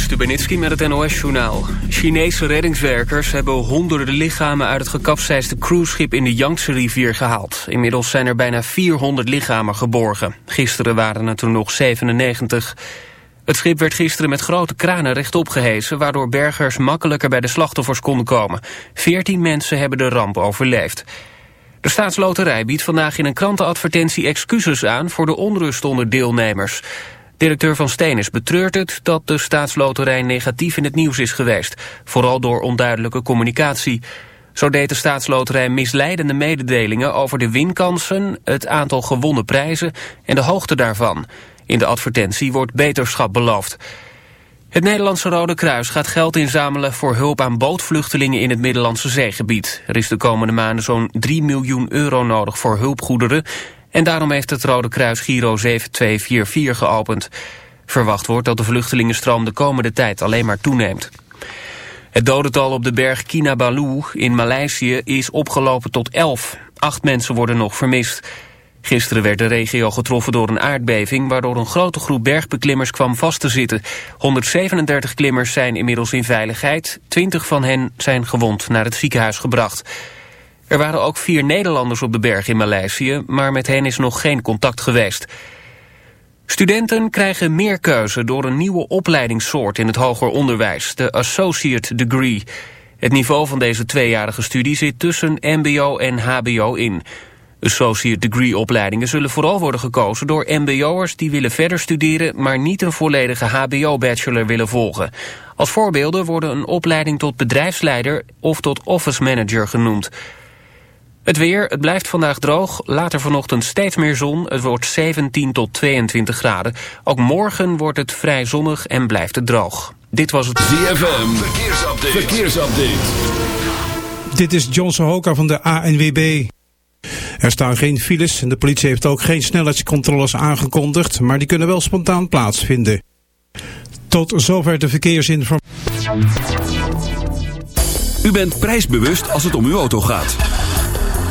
Stubenitski met het NOS-journaal. Chinese reddingswerkers hebben honderden lichamen uit het gekapseisde cruiseschip in de Yangtze rivier gehaald. Inmiddels zijn er bijna 400 lichamen geborgen. Gisteren waren het er nog 97. Het schip werd gisteren met grote kranen rechtop gehesen... waardoor bergers makkelijker bij de slachtoffers konden komen. 14 mensen hebben de ramp overleefd. De staatsloterij biedt vandaag in een krantenadvertentie excuses aan... voor de onrust onder deelnemers... Directeur Van Steenis betreurt het dat de staatsloterij negatief in het nieuws is geweest. Vooral door onduidelijke communicatie. Zo deed de staatsloterij misleidende mededelingen over de winkansen, het aantal gewonnen prijzen en de hoogte daarvan. In de advertentie wordt beterschap beloofd. Het Nederlandse Rode Kruis gaat geld inzamelen voor hulp aan bootvluchtelingen in het Middellandse zeegebied. Er is de komende maanden zo'n 3 miljoen euro nodig voor hulpgoederen en daarom heeft het Rode Kruis Giro 7244 geopend. Verwacht wordt dat de vluchtelingenstroom de komende tijd alleen maar toeneemt. Het dodental op de berg Kinabalu in Maleisië is opgelopen tot 11. Acht mensen worden nog vermist. Gisteren werd de regio getroffen door een aardbeving... waardoor een grote groep bergbeklimmers kwam vast te zitten. 137 klimmers zijn inmiddels in veiligheid. 20 van hen zijn gewond naar het ziekenhuis gebracht. Er waren ook vier Nederlanders op de berg in Maleisië, maar met hen is nog geen contact geweest. Studenten krijgen meer keuze door een nieuwe opleidingssoort in het hoger onderwijs, de Associate Degree. Het niveau van deze tweejarige studie zit tussen mbo en hbo in. Associate Degree opleidingen zullen vooral worden gekozen door mbo'ers die willen verder studeren, maar niet een volledige hbo-bachelor willen volgen. Als voorbeelden worden een opleiding tot bedrijfsleider of tot office manager genoemd. Het weer, het blijft vandaag droog. Later vanochtend steeds meer zon. Het wordt 17 tot 22 graden. Ook morgen wordt het vrij zonnig en blijft het droog. Dit was het ZFM. Verkeersupdate. Verkeersupdate. Dit is Johnson Hoka van de ANWB. Er staan geen files en de politie heeft ook geen snelheidscontroles aangekondigd, maar die kunnen wel spontaan plaatsvinden. Tot zover de verkeersinformatie. U bent prijsbewust als het om uw auto gaat.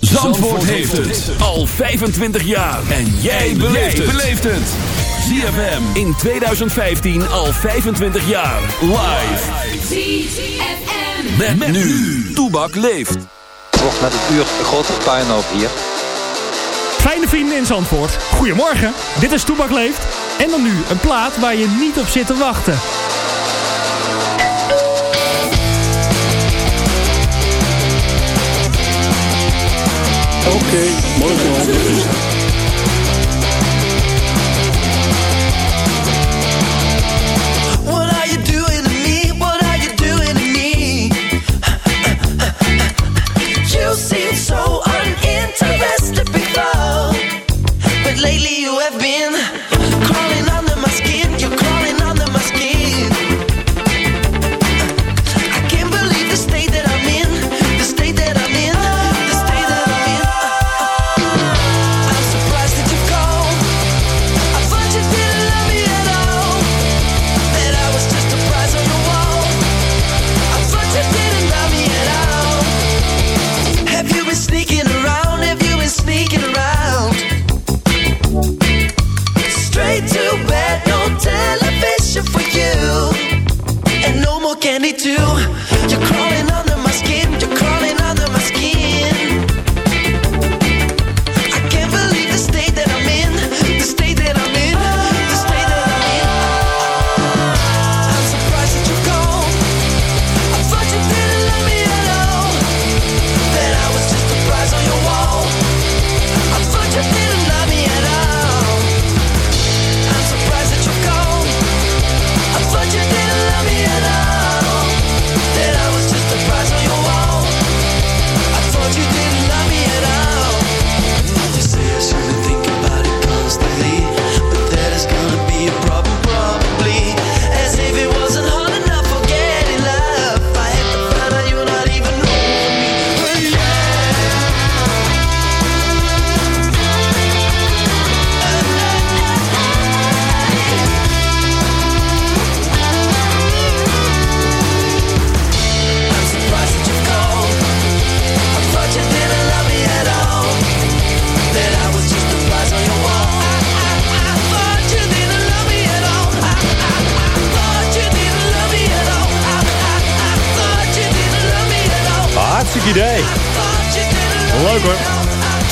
Zandvoort heeft het al 25 jaar. En jij beleeft het. ZFM in 2015 al 25 jaar. Live. ZFM. Met, met nu. Toebak leeft. Wordt met het uur grote puinhoop hier. Fijne vrienden in Zandvoort. Goedemorgen. Dit is Toebak leeft. En dan nu een plaat waar je niet op zit te wachten. Okay, morgen.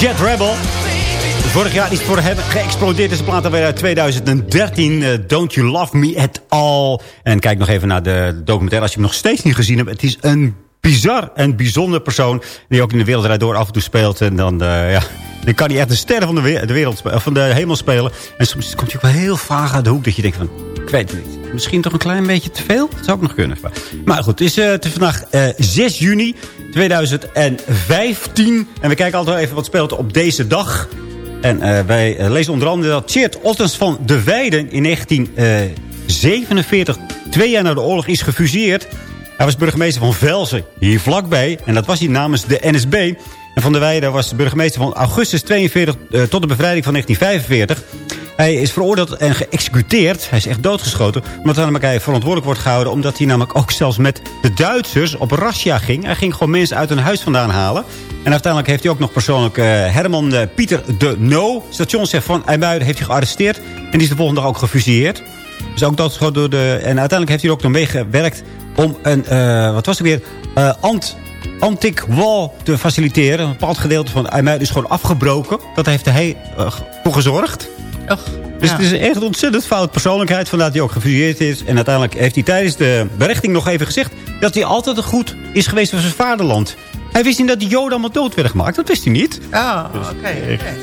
Jet Rebel. Vorig jaar is voor hem geëxplodeerd. Deze plaat alweer uit 2013. eh, Don't You Love Me At All. En kijk nog even naar de documentaire als je hem nog steeds niet gezien hebt. Het is een bizar en bijzonder persoon. Die ook in de wereld door af en toe speelt. En dan, eh, ja, kan hij echt de sterren van de, we- de wereld, van de hemel spelen. En soms komt hij ook wel heel vaag uit de hoek. Dat je denkt van, ik weet het niet. Misschien toch een klein beetje te veel? Dat zou ook nog kunnen. Maar goed, het is, eh, het is vandaag eh, 6 juni 2015. En we kijken altijd even wat speelt op deze dag. En eh, wij eh, lezen onder andere dat Tjeerd Ottens van de Weijden in 1947, twee jaar na de oorlog, is gefuseerd. Hij was burgemeester van Velzen, hier vlakbij. En dat was hij namens de NSB. En Van der Weijden was burgemeester van augustus 42 eh, tot de bevrijding van 1945. Hij is veroordeeld en geëxecuteerd. Hij is echt doodgeschoten. Omdat hij namelijk hij verantwoordelijk wordt gehouden. Omdat hij namelijk ook zelfs met de Duitsers op razzia ging. Hij ging gewoon mensen uit hun huis vandaan halen. En uiteindelijk heeft hij ook nog persoonlijk eh, Herman eh, Pieter de No, stationschef van IJmuiden, heeft hij gearresteerd. En die is de volgende dag ook gefusilleerd. Dus ook doodgeschoten door de... En uiteindelijk heeft hij er ook nog meegewerkt om een, eh, wat was het weer, ant, antik wall te faciliteren. Een bepaald gedeelte van IJmuiden is gewoon afgebroken. Dat heeft hij voor Dus het is echt een ontzettend fout persoonlijkheid. Vandaar dat hij ook gefuseerd is. En uiteindelijk heeft hij tijdens de berechting nog even gezegd... dat hij altijd een goed is geweest voor zijn vaderland. Hij wist niet dat de Joden allemaal dood werden gemaakt. Dat wist hij niet. Oh, oké. oké.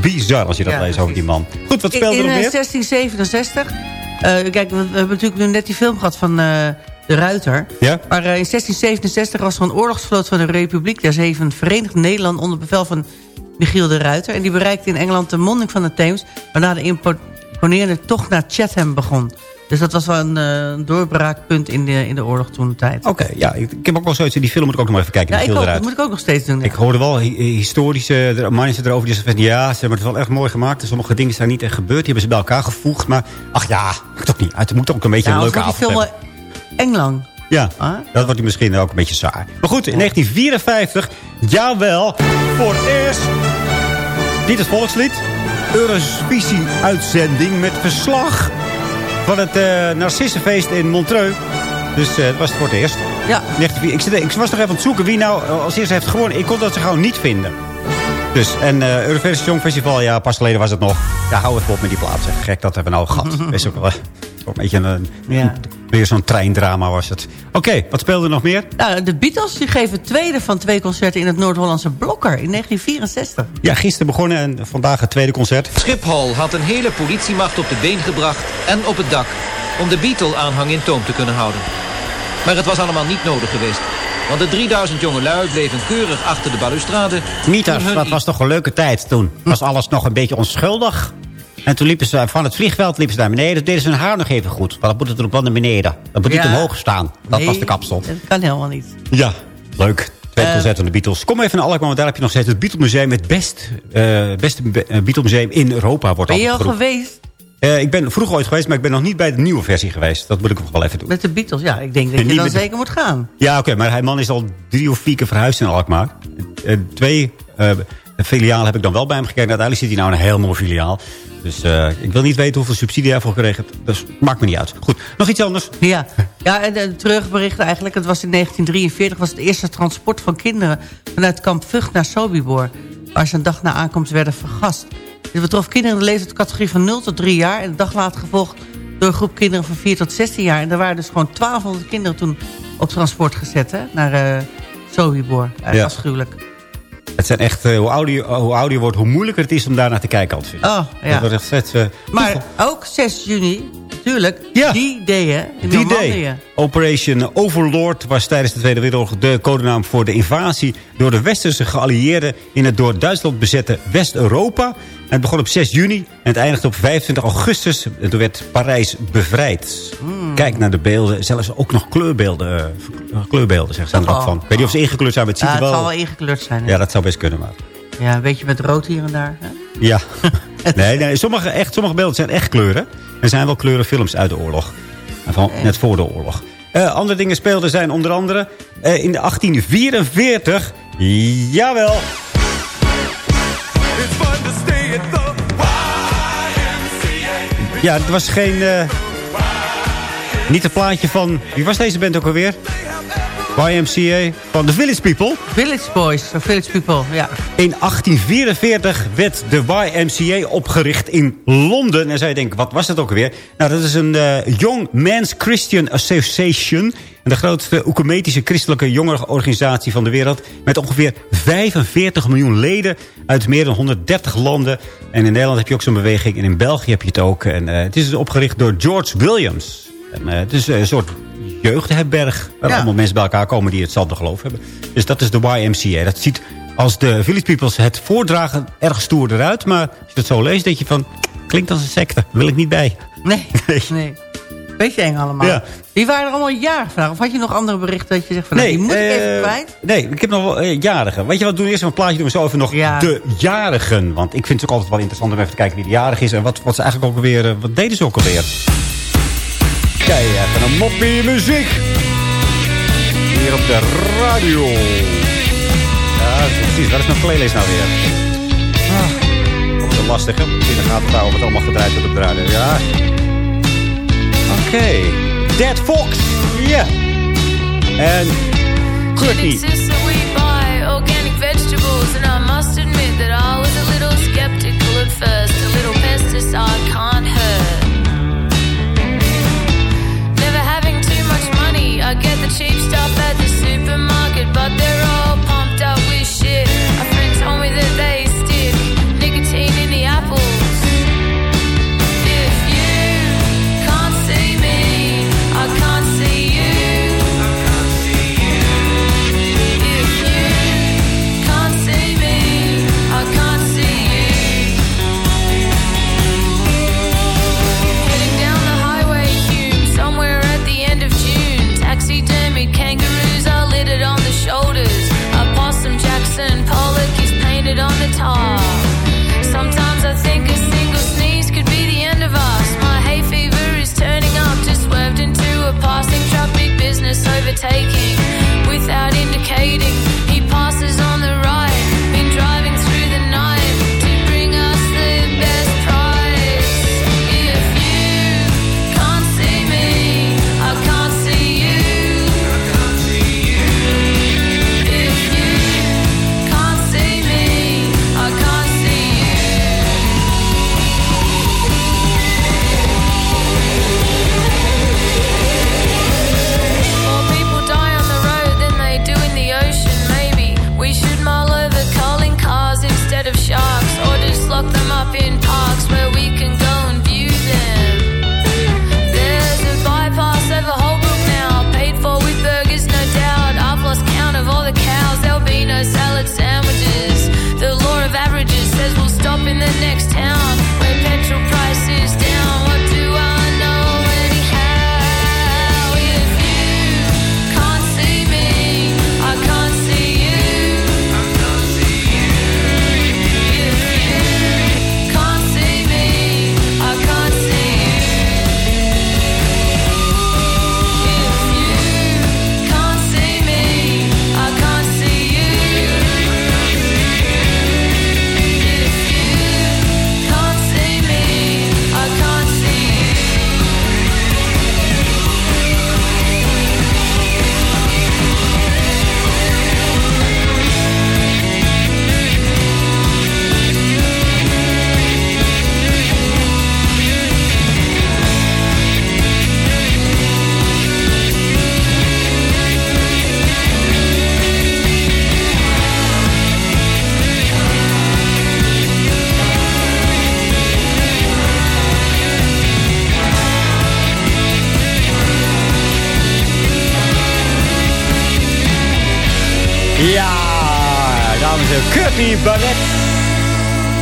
Bizar als je dat Ja, leest over die man. Goed, wat In, speelde er in nog eh, meer? 1667... eh, kijk, we, hebben natuurlijk nu net die film gehad van eh, de Ruiter. Ja? Maar in 1667 was er een oorlogsvloot van de Republiek der Zeven Verenigd Nederland... onder bevel van Michiel de Ruiter. En die bereikte in Engeland de monding van de Theems... waarna de impo- imponerende tocht naar Chatham begon. Dus dat was wel een, eh, een doorbraakpunt in de, in de oorlog toen de tijd. Oké, ja, ik, ik heb ook wel zoiets. Die film moet ik ook nog maar even kijken. ja, ik ook, dat moet ik ook nog steeds doen. ja. Ik hoorde wel hi- historische mensen erover die zeiden ja, ze hebben het wel echt mooi gemaakt. En sommige dingen zijn niet echt gebeurd. Die hebben ze bij elkaar gevoegd. Maar ach ja, toch niet. Het moet ook een beetje ja, een leuke wordt die avond film hebben. wel eng lang. Ja, Ah? dat wordt misschien ook een beetje saai. Maar goed, in 1954, jawel, voor het eerst... Niet het volkslied. Eurovisie-uitzending met verslag van het eh Narcissenfeest in Montreux. Dus dat was het voor het eerst. Ja. 19, ik, zit- ik was nog even aan het zoeken wie nou eh, als eerste heeft gewonnen. Ik kon dat ze gewoon niet vinden. Dus, en eh Eurovisie Songfestival, ja, pas geleden was het nog. Ja, hou even op met die plaatsen. Gek, dat hebben we nou gehad. Is ook wel een beetje een, Ja. weer zo'n treindrama was het. Oké, wat speelde er nog meer? Nou, de Beatles die geven tweede van twee concerten in het Noord-Hollandse Blokker in 1964. Ja, gisteren begonnen en vandaag het tweede concert. Schiphol had een hele politiemacht op de been gebracht en op het dak... om de Beatle-aanhang in toom te kunnen houden. Maar het was allemaal niet nodig geweest. Want de 3000 jongelui bleven keurig achter de balustrade... Mieters, dat was toch een leuke tijd toen. Was alles nog een beetje onschuldig. En toen liepen ze van het vliegveld liepen ze naar beneden. deden ze hun haar nog even goed. Want dan moet het er wel naar beneden. Dat moet niet Ja. omhoog staan. Dat Nee, was de kapsel. Dat kan helemaal niet. Ja, leuk. Tweede Eh, concert van de Beatles. Kom even naar Alkmaar, want daar heb je nog steeds het Beatle Museum. Het best, eh, beste Be- eh, Beatle Museum in Europa wordt Ben je al geweest ik ben vroeger ooit geweest, maar ik ben nog niet bij de nieuwe versie geweest. Dat moet ik nog wel even doen. met de Beatles? Ja, ik denk dat Niet je dan de- zeker moet gaan. Ja, oké, maar hij man is al drie of vier keer verhuisd in Alkmaar. Twee eh, filialen heb ik dan wel bij hem gekeken. Uiteindelijk zit hij nou een heel mooi filiaal. Dus eh, ik wil niet weten hoeveel subsidie hij daarvoor gekregen heeft. Dus maakt me niet uit. Goed, nog iets anders? Ja, ja en een terugbericht eigenlijk. Het was in 1943 was het eerste transport van kinderen... vanuit kamp Vught naar Sobibor... waar ze een dag na aankomst werden vergast. Dit betrof kinderen in de leeftijdscategorie van 0 tot 3 jaar... en de dag later gevolgd door een groep kinderen van 4 tot 16 jaar. En er waren dus gewoon 1200 kinderen toen op transport gezet hè, naar eh Sobibor. Ja, Ja. Gruwelijk. Het zijn echt, eh, hoe, ouder je, hoe ouder je wordt, hoe moeilijker het is om daar naar te kijken. Altijd. Oh, Dat ja. wordt echt vet, eh, Maar ook 6 juni, natuurlijk, Ja. die day hè, in. Operation Overlord was tijdens de Tweede Wereldoorlog de codenaam voor de invasie door de westerse geallieerden in het door Duitsland bezette West-Europa. Het begon op 6 juni en het eindigde op 25 augustus. En toen werd Parijs bevrijd. Kijk naar de beelden, zelfs ook nog kleurbeelden. eh, kleurbeelden zeg, zijn er ook Oh. van. Ik weet niet of ze ingekleurd zijn, maar het ziet Ja, er het wel... zal wel ingekleurd zijn. hè? Ja, dat zou best kunnen, maar... Ja, een beetje met rood hier en daar. Hè? Ja. nee, nee sommige, echt, sommige beelden zijn echt kleuren. Er zijn wel kleurenfilms uit de oorlog. Van, net voor de oorlog. Eh, andere dingen speelden zijn onder andere eh, in de 1844. Jawel. Ja, het was geen... eh, niet het plaatje van... Wie was deze band ook alweer? YMCA van de Village People. Village Boys, of Village People, ja. In 1844 werd de YMCA opgericht in Londen. En zij denken, wat was dat ook weer? Nou, dat is een eh, Young Men's Christian Association. En de grootste oecumetische christelijke jongerenorganisatie van de wereld. Met ongeveer 45 miljoen leden uit meer dan 130 landen. En in Nederland heb je ook zo'n beweging. En in België heb je het ook. En eh, het is opgericht door George Williams. En, eh, het is een soort jeugdherberg. Waar Ja. allemaal mensen bij elkaar komen die hetzelfde geloof hebben. Dus dat is de YMCA. Dat ziet als de Village Peoples het voordragen erg stoer eruit. Maar als je het zo leest, denk je van... Klinkt als een secte. Wil ik niet bij. Nee, nee. Beetje eng allemaal. Ja. Die waren er allemaal jarig vandaag. Of had je nog andere berichten dat je zegt van... nou, die moet ik eh, even kwijt? Nee, ik heb nog wel eh, jarigen. Weet je wat, doen we eerst een plaatje doen we zo even nog Ja. de jarigen. Want ik vind het ook altijd wel interessant om even te kijken wie de jarig is. En wat, wat ze eigenlijk ook alweer, eh, wat deden ze ook alweer. Kijk, even een moppie muziek. Hier op de radio. Ja, precies. Waar is mijn playlist nou weer? Ah, wat een lastige. In de gaten houden wat allemaal gedraaid wordt op de radio. Ja. Oké. Dead Fox. Ja. En Courtney. And I must admit that I was a little skeptical at first. A little pesticide cheap stuff at the supermarket, but they're all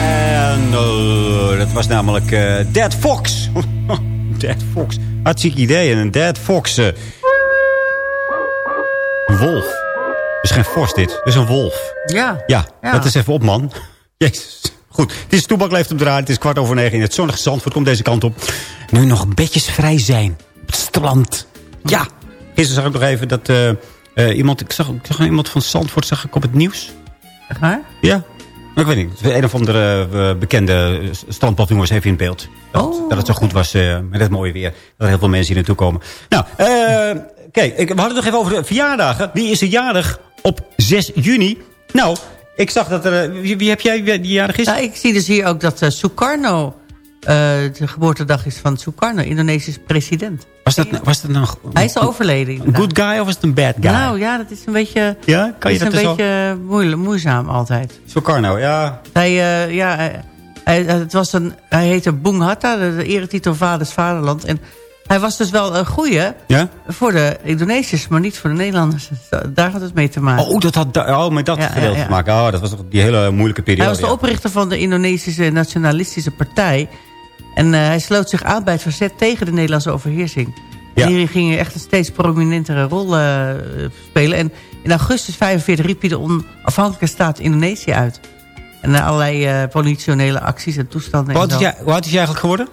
en eh, dat was namelijk eh, Dead Fox. Dead Fox. Hartstikke idee. En een Dead Fox. eh, een wolf. Het is geen vos dit. Het is een wolf. Ja. Ja, Ja. dat is even op, man. Jezus. Goed, het is Toebak leeft op de raad. Het is kwart over negen in het zonnige Zandvoort. Komt deze kant op. Nu nog bedjes vrij zijn. Op het strand. Ja. Gisteren zag ik nog even dat iemand... Ik zag, ik zag iemand van Zandvoort zag ik op het nieuws. Echt waar? Ja. Maar ik weet niet. Een of andere eh, bekende strandpaviljoen was even in beeld. Dat, Oh. dat het zo goed was eh, met het mooie weer. Dat er heel veel mensen hier naartoe komen. Nou, eh Kijk, we hadden het nog even over de verjaardagen. Wie is er jarig op 6 juni? Nou, ik zag dat er... Wie, wie heb jij die jarig is? Ja, ik zie dus hier ook dat Sukarno... eh, de geboortedag is van Sukarno, Indonesisch president. Was dat, was dat nou... Hij is overleden. Een good guy of was het een bad guy? Nou ja, dat is een beetje, ja, kan je is een dus beetje moeilijk, moeizaam altijd. Sukarno, ja. Hij, eh, ja, hij, het was een, hij heette Bung Hatta, de, eretitel Vaders Vaderland. En hij was dus wel een goeie Ja? voor de Indonesiërs, maar niet voor de Nederlanders. Daar had het mee te maken. Oh, dat had oh, met dat Ja, te maken. Oh, dat was toch die hele moeilijke periode. hij was de oprichter van de Indonesische Nationalistische Partij. En eh, hij sloot zich aan bij het verzet tegen de Nederlandse overheersing. Ja. En hierin ging hij echt een steeds prominentere rol eh, spelen. En in augustus 45 riep hij de onafhankelijke staat Indonesië uit. En eh, allerlei eh, politionele acties en toestanden. En oud, is hoe oud is eigenlijk geworden?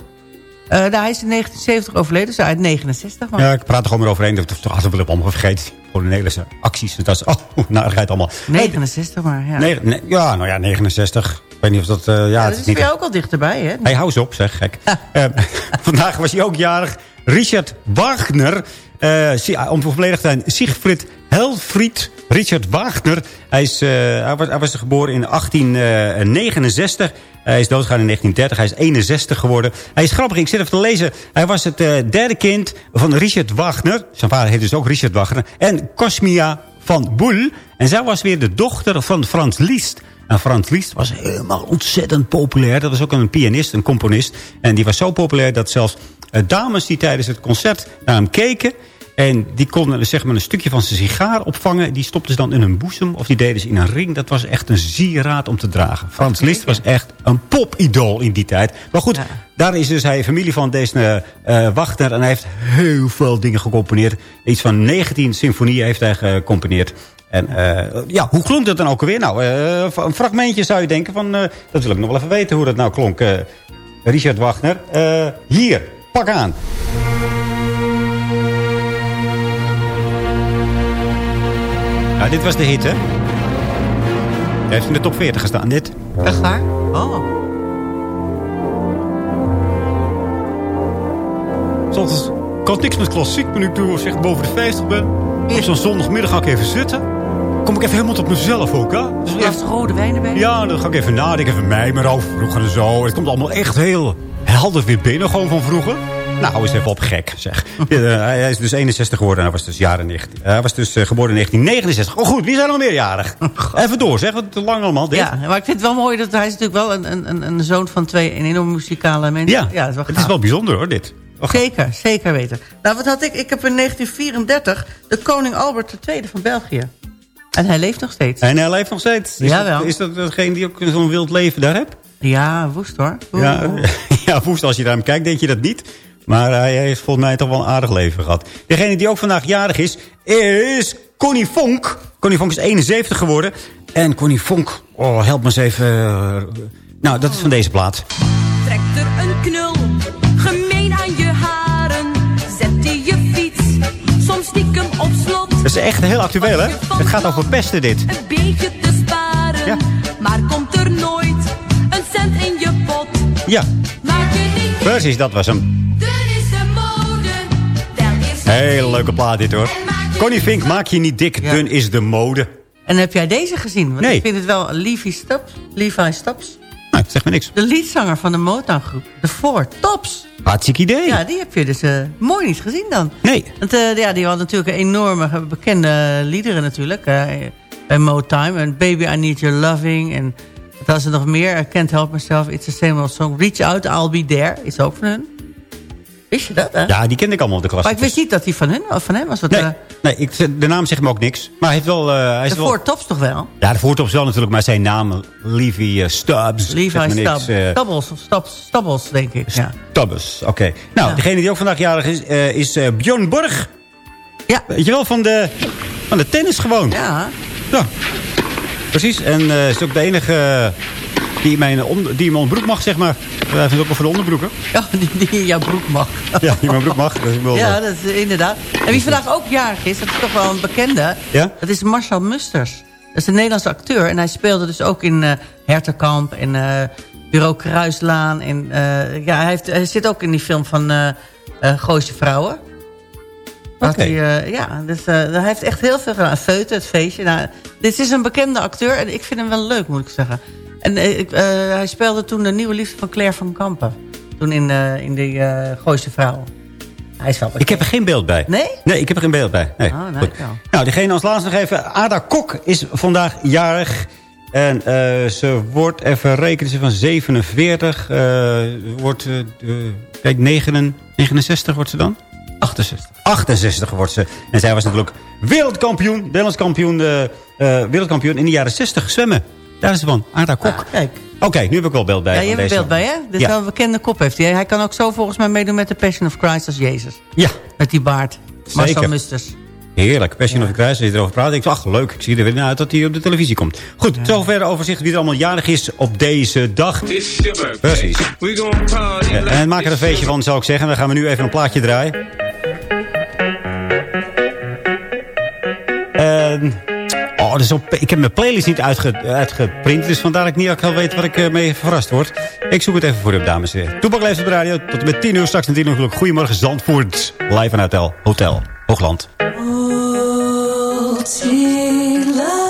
Nou, hij is in 1970 overleden, dus uit 69. Maar Ja, ik praat er gewoon maar overheen. Dat wel op allemaal vergeten. Gewoon de Nederlandse acties. Dat is, oh, narigheid allemaal. 69 maar, ja. Nee, ja, nou ja, 69. Ik weet niet of dat... eh, ja, Ja, het dat is ook al dichterbij, hè? Hey, hou eens op, zeg, gek. Eh, vandaag was hij ook jarig. Richard Wagner. si- om volledig te zijn, Siegfried Helfried Richard Wagner. Hij, is, hij, was, hij was geboren in 1869. Hij is doodgegaan in 1930. Hij is 61 geworden. Hij is grappig, ik zit even te lezen. Hij was het derde kind van Richard Wagner. Zijn vader heet dus ook Richard Wagner. En Cosmia van Boel. En zij was weer de dochter van Frans Liszt. En Frans Liszt was helemaal ontzettend populair. Dat was ook een pianist, een componist. En die was zo populair dat zelfs eh, dames die tijdens het concert naar hem keken... en die konden zeg maar, een stukje van zijn sigaar opvangen... die stopten ze dan in hun boezem of die deden ze in een ring. Dat was echt een sieraad om te dragen. Frans Liszt was echt een popidool in die tijd. Maar goed, Ja. daar is dus hij familie van deze eh Wagner... en hij heeft heel veel dingen gecomponeerd. Iets van 19 symfonieën heeft hij gecomponeerd... En eh, ja, hoe klonk dat dan ook alweer? Nou, eh, een fragmentje zou je denken van... eh, dat wil ik nog wel even weten hoe dat nou klonk. eh, Richard Wagner. Eh, hier, pak aan. Nou, dit was de hit, hè? Hij heeft in de top 40 gestaan, dit. Echt waar? Oh. Soms kan niks met klassiek, maar nu ik zeg, boven de 50 ben... op zo'n zondagmiddag ga ik even zitten. Kom ik even helemaal tot mezelf ook, hè? Dus Je hebt rode wijn erbij? Ja, dan ga ik even nadenken. Even mij maar over vroeger en zo. Het komt allemaal echt heel helder weer binnen. Gewoon van vroeger. Nou, eens even op gek, zeg. Eh, hij is dus 61 geworden. Hij was dus, jaren 19, hij was dus eh, geboren in 1969. Oh goed, wie zijn er nog meerjarig? even door, zeg. Wat te lang allemaal. Dit. Ja, maar ik vind het wel mooi dat hij is natuurlijk wel een, een, een zoon van twee enorme muzikale mensen. Ja, ja dat is wel het is wel bijzonder hoor, dit. Oh, Zeker, zeker weten. Nou, wat had ik? Ik heb in 1934 de koning Albert II van België. En hij leeft nog steeds. En hij leeft nog steeds. Is Jawel. dat, is dat degene die ook zo'n wild leven daar hebt? Ja, woest hoor. Oeh, Ja, oeh. ja, woest als je naar hem kijkt, denk je dat niet. Maar hij heeft volgens mij toch wel een aardig leven gehad. Degene die ook vandaag jarig is, is Connie Fonk. Connie Fonk is 71 geworden. En Connie Fonk, oh, help me eens even. eh, Nou, dat is van deze plaat. Trekt Dat is echt heel actueel, hè? Het gaat over pesten, dit. Een beetje te sparen, Ja. maar komt er nooit een cent in je pot. Ja, Maak je niet precies, dat was hem. dun is de mode. Wel eerst Hele leuke plaat dit, hoor. Connie Fink, maak je niet dik, Ja. dun is de mode. En heb jij deze gezien? Want Nee. ik vind het wel Levi Stubbs. Levi Stubbs. Nou, zeg maar niks. De liedzanger van de Motown groep. De Four Tops. Hartstikke idee. Ja, die heb je dus eh, mooi niet gezien dan. Nee. Want eh, ja, die had natuurlijk een enorme eh, bekende liederen natuurlijk. bij Motown. En Baby I Need Your Loving. En wat had ze nog meer? I Can't Help Myself. It's a Same Old Song. Reach Out, I'll Be There. Is ook van hun. Wist je dat, hè? Ja, die kende ik allemaal, de klas. Maar ik wist niet dat die van, hun, van hem was. Wat, Nee, eh, nee ik, de naam zegt me ook niks. Maar hij heeft wel... eh, hij de wel Four Tops toch wel? ja, de voortops wel natuurlijk, maar zijn naam, Levi eh, Stubbs. Levi Stubbs. Stubbles of Stubbs, Stubbles, denk ik. Ja. Stubbs, oké. Nou, Ja. degene die ook vandaag jarig is, is Bjorn Borg. Ja. Weet je wel, van de, van de tennis gewoon. Ja. Ja, precies. En is ook de enige die, mijn die mijn broek mag, zeg maar. Wij vinden ook wel voor de onderbroeken. Ja, die, die in jouw broek mag. Ja, die in mijn broek mag. Ja, eh, dat is eh, inderdaad. En wie vandaag ook jarig is, dat is toch wel een bekende. Ja? Dat is Marcel Musters. Dat is een Nederlandse acteur. En hij speelde dus ook in eh Hertenkamp en eh, Bureau Kruislaan. En eh, ja, hij, heeft, hij zit ook in die film van eh eh Gooise Vrouwen. Oké. hij, eh, ja, dus, eh, hij heeft echt heel veel gedaan. Feuten, het feestje. Nou, dit is een bekende acteur en ik vind hem wel leuk, moet ik zeggen. En eh, eh, hij speelde toen de nieuwe liefde van Claire van Kampen. Toen in, eh, in die eh Gooise Vrouw. Hij is wel Ik heb er geen beeld bij. Nee? Nee, ik heb er geen beeld bij. Nee. Oh, nou, wel. Nou, diegene als laatste nog even. Ada Kok is vandaag jarig. En eh, ze wordt, even rekenen, ze van 47. eh, wordt, kijk, 9, 69 wordt ze dan? 68. 68 wordt ze. En zij was natuurlijk wereldkampioen, Nederlands kampioen, wereldkampioen in de jaren 60 zwemmen. Daar is ze van, Ada Kok. Ah, kijk. Oké, nu heb ik wel beeld bij. Ja, je hebt deze. beeld bij, hè? Dit is Ja. wel een bekende kop heeft hij. Hij kan ook zo volgens mij meedoen met de Passion of Christ als Jezus. Ja, Met die baard. Marcel Zeker. Musters. Heerlijk. Passion of Christ, als je erover praat. Ik dacht, ach, leuk. Ik zie er weer naar uit dat hij op de televisie komt. Goed, zover overzicht wie er allemaal jarig is op deze dag. Precies. Ja, en maak er een feestje van, zou ik zeggen. Dan gaan we nu even een plaatje draaien. En... Oh, ik heb mijn playlist niet uitge, uitgeprint. Dus vandaar dat ik niet al weet waar ik eh, mee verrast word. Ik zoek het even voor u dames en heren. Toepak op de radio. Tot met 10 uur. Straks en 10 uur. Goedemorgen, Zandvoort. Live vanuit Hotel, Hotel. Checked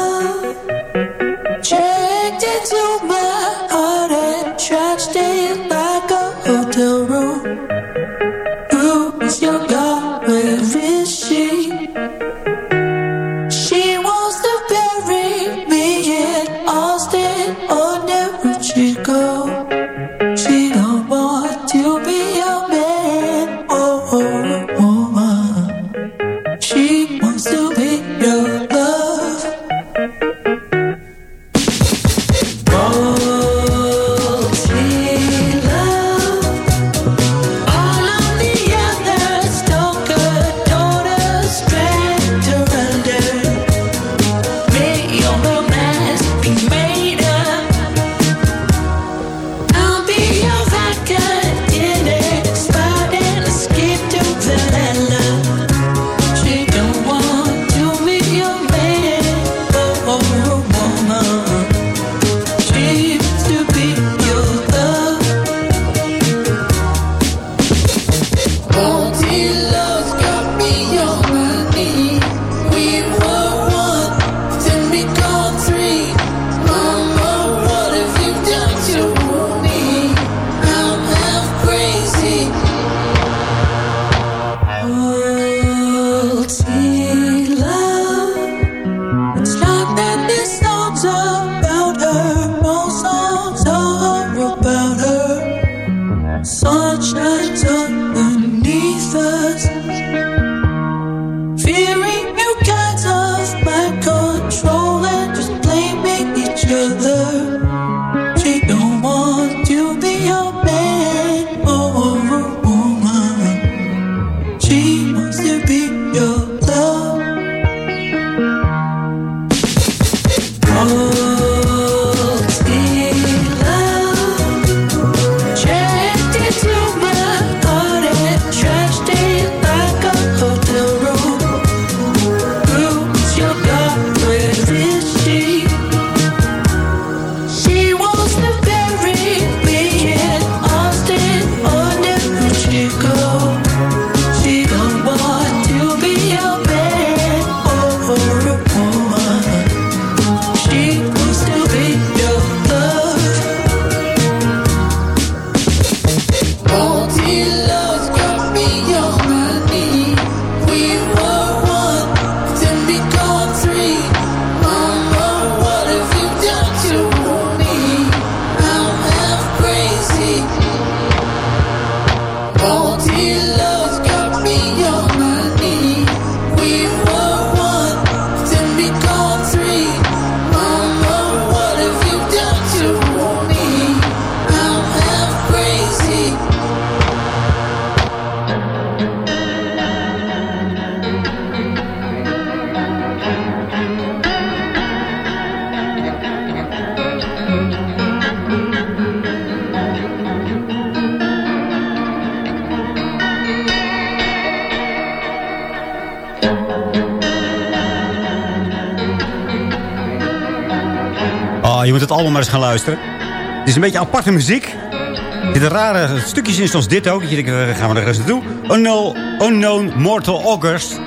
is een beetje aparte muziek. Er zitten rare stukjes in, zoals dit ook. Dat je eh, gaan we er eens naartoe? No, Unknown Mortal August.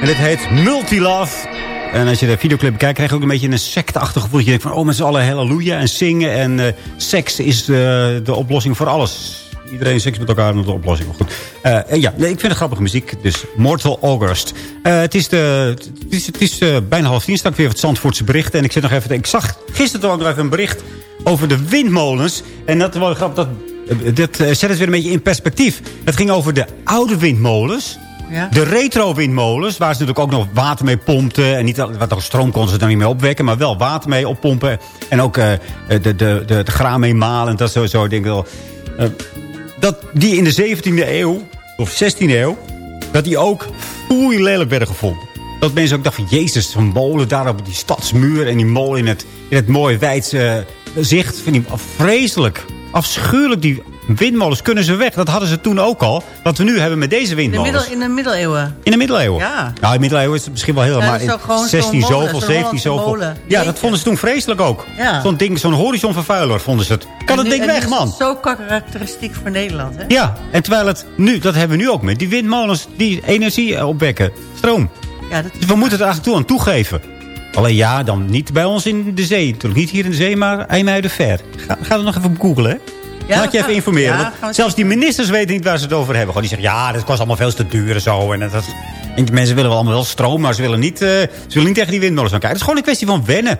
En dit heet Multilove. En als je de videoclip bekijkt, krijg je ook een beetje een secteachtig gevoel. Je denkt van, oh, met z'n allen halleluja en zingen. En eh, seks is de, de oplossing voor alles. Iedereen seks met elkaar met de oplossing. Maar goed. Eh, ja, nee, ik vind het grappige muziek. Dus Mortal August. Eh, het is, de, het is, het is eh, bijna half tien. Sta ik weer het Zandvoortse berichten. En ik zit nog even. Ik zag gisteren toch nog even een bericht over de windmolens. En dat was grappig. Dat, dat eh, zet het weer een beetje in perspectief. Het ging over de oude windmolens. Ja. De retro-windmolens, waar ze natuurlijk ook nog water mee pompten. En niet, wat nog stroom konden ze dan niet mee opwekken, maar wel water mee oppompen. En ook eh, de, de, de, de graan mee malen en dat zo. zo denk ik wel. Eh, dat die in de 17e eeuw, of 16e eeuw, dat die ook foei lelijk werden gevonden. Dat mensen ook dachten van, jezus, zo'n molen daar op die stadsmuur... en die molen in het, in het mooie wijdse zicht. Vind ik vreselijk, afschuwelijk. Die windmolens kunnen ze weg. Dat hadden ze toen ook al. Wat we nu hebben met deze In de, windmolens. middel, in de middeleeuwen. In de middeleeuwen? Ja. Nou, in de middeleeuwen is het misschien wel heel... Ja, maar in ook gewoon 16 zo'n molen, zoveel, zo'n 17 Hollandse zoveel. molen. Ja, dat vonden ze toen vreselijk ook. Ja. Zo'n ding, zo'n horizonvervuiler vonden ze het. Kan het ding weg, man. het Zo karakteristiek voor Nederland, hè? Ja, en terwijl het nu, dat hebben we nu ook met die windmolens die energie opwekken. Stroom. Ja, dat Dus we moeten er eigenlijk toe aan toegeven. Alleen ja, dan niet bij ons in de zee. Natuurlijk niet hier in de zee, maar IJmuiden ver. Ga, ga er nog even op googlen, hè? Ja, Laat je even informeren. ja, want zelfs die ministers weten niet waar ze het over hebben. Gewoon die zeggen, ja, dat kost allemaal veel te duur en zo. En, dat, en die mensen willen wel allemaal wel stroom, maar ze willen, niet, eh, ze willen niet tegen die windmolens gaan kijken. Het is gewoon een kwestie van wennen.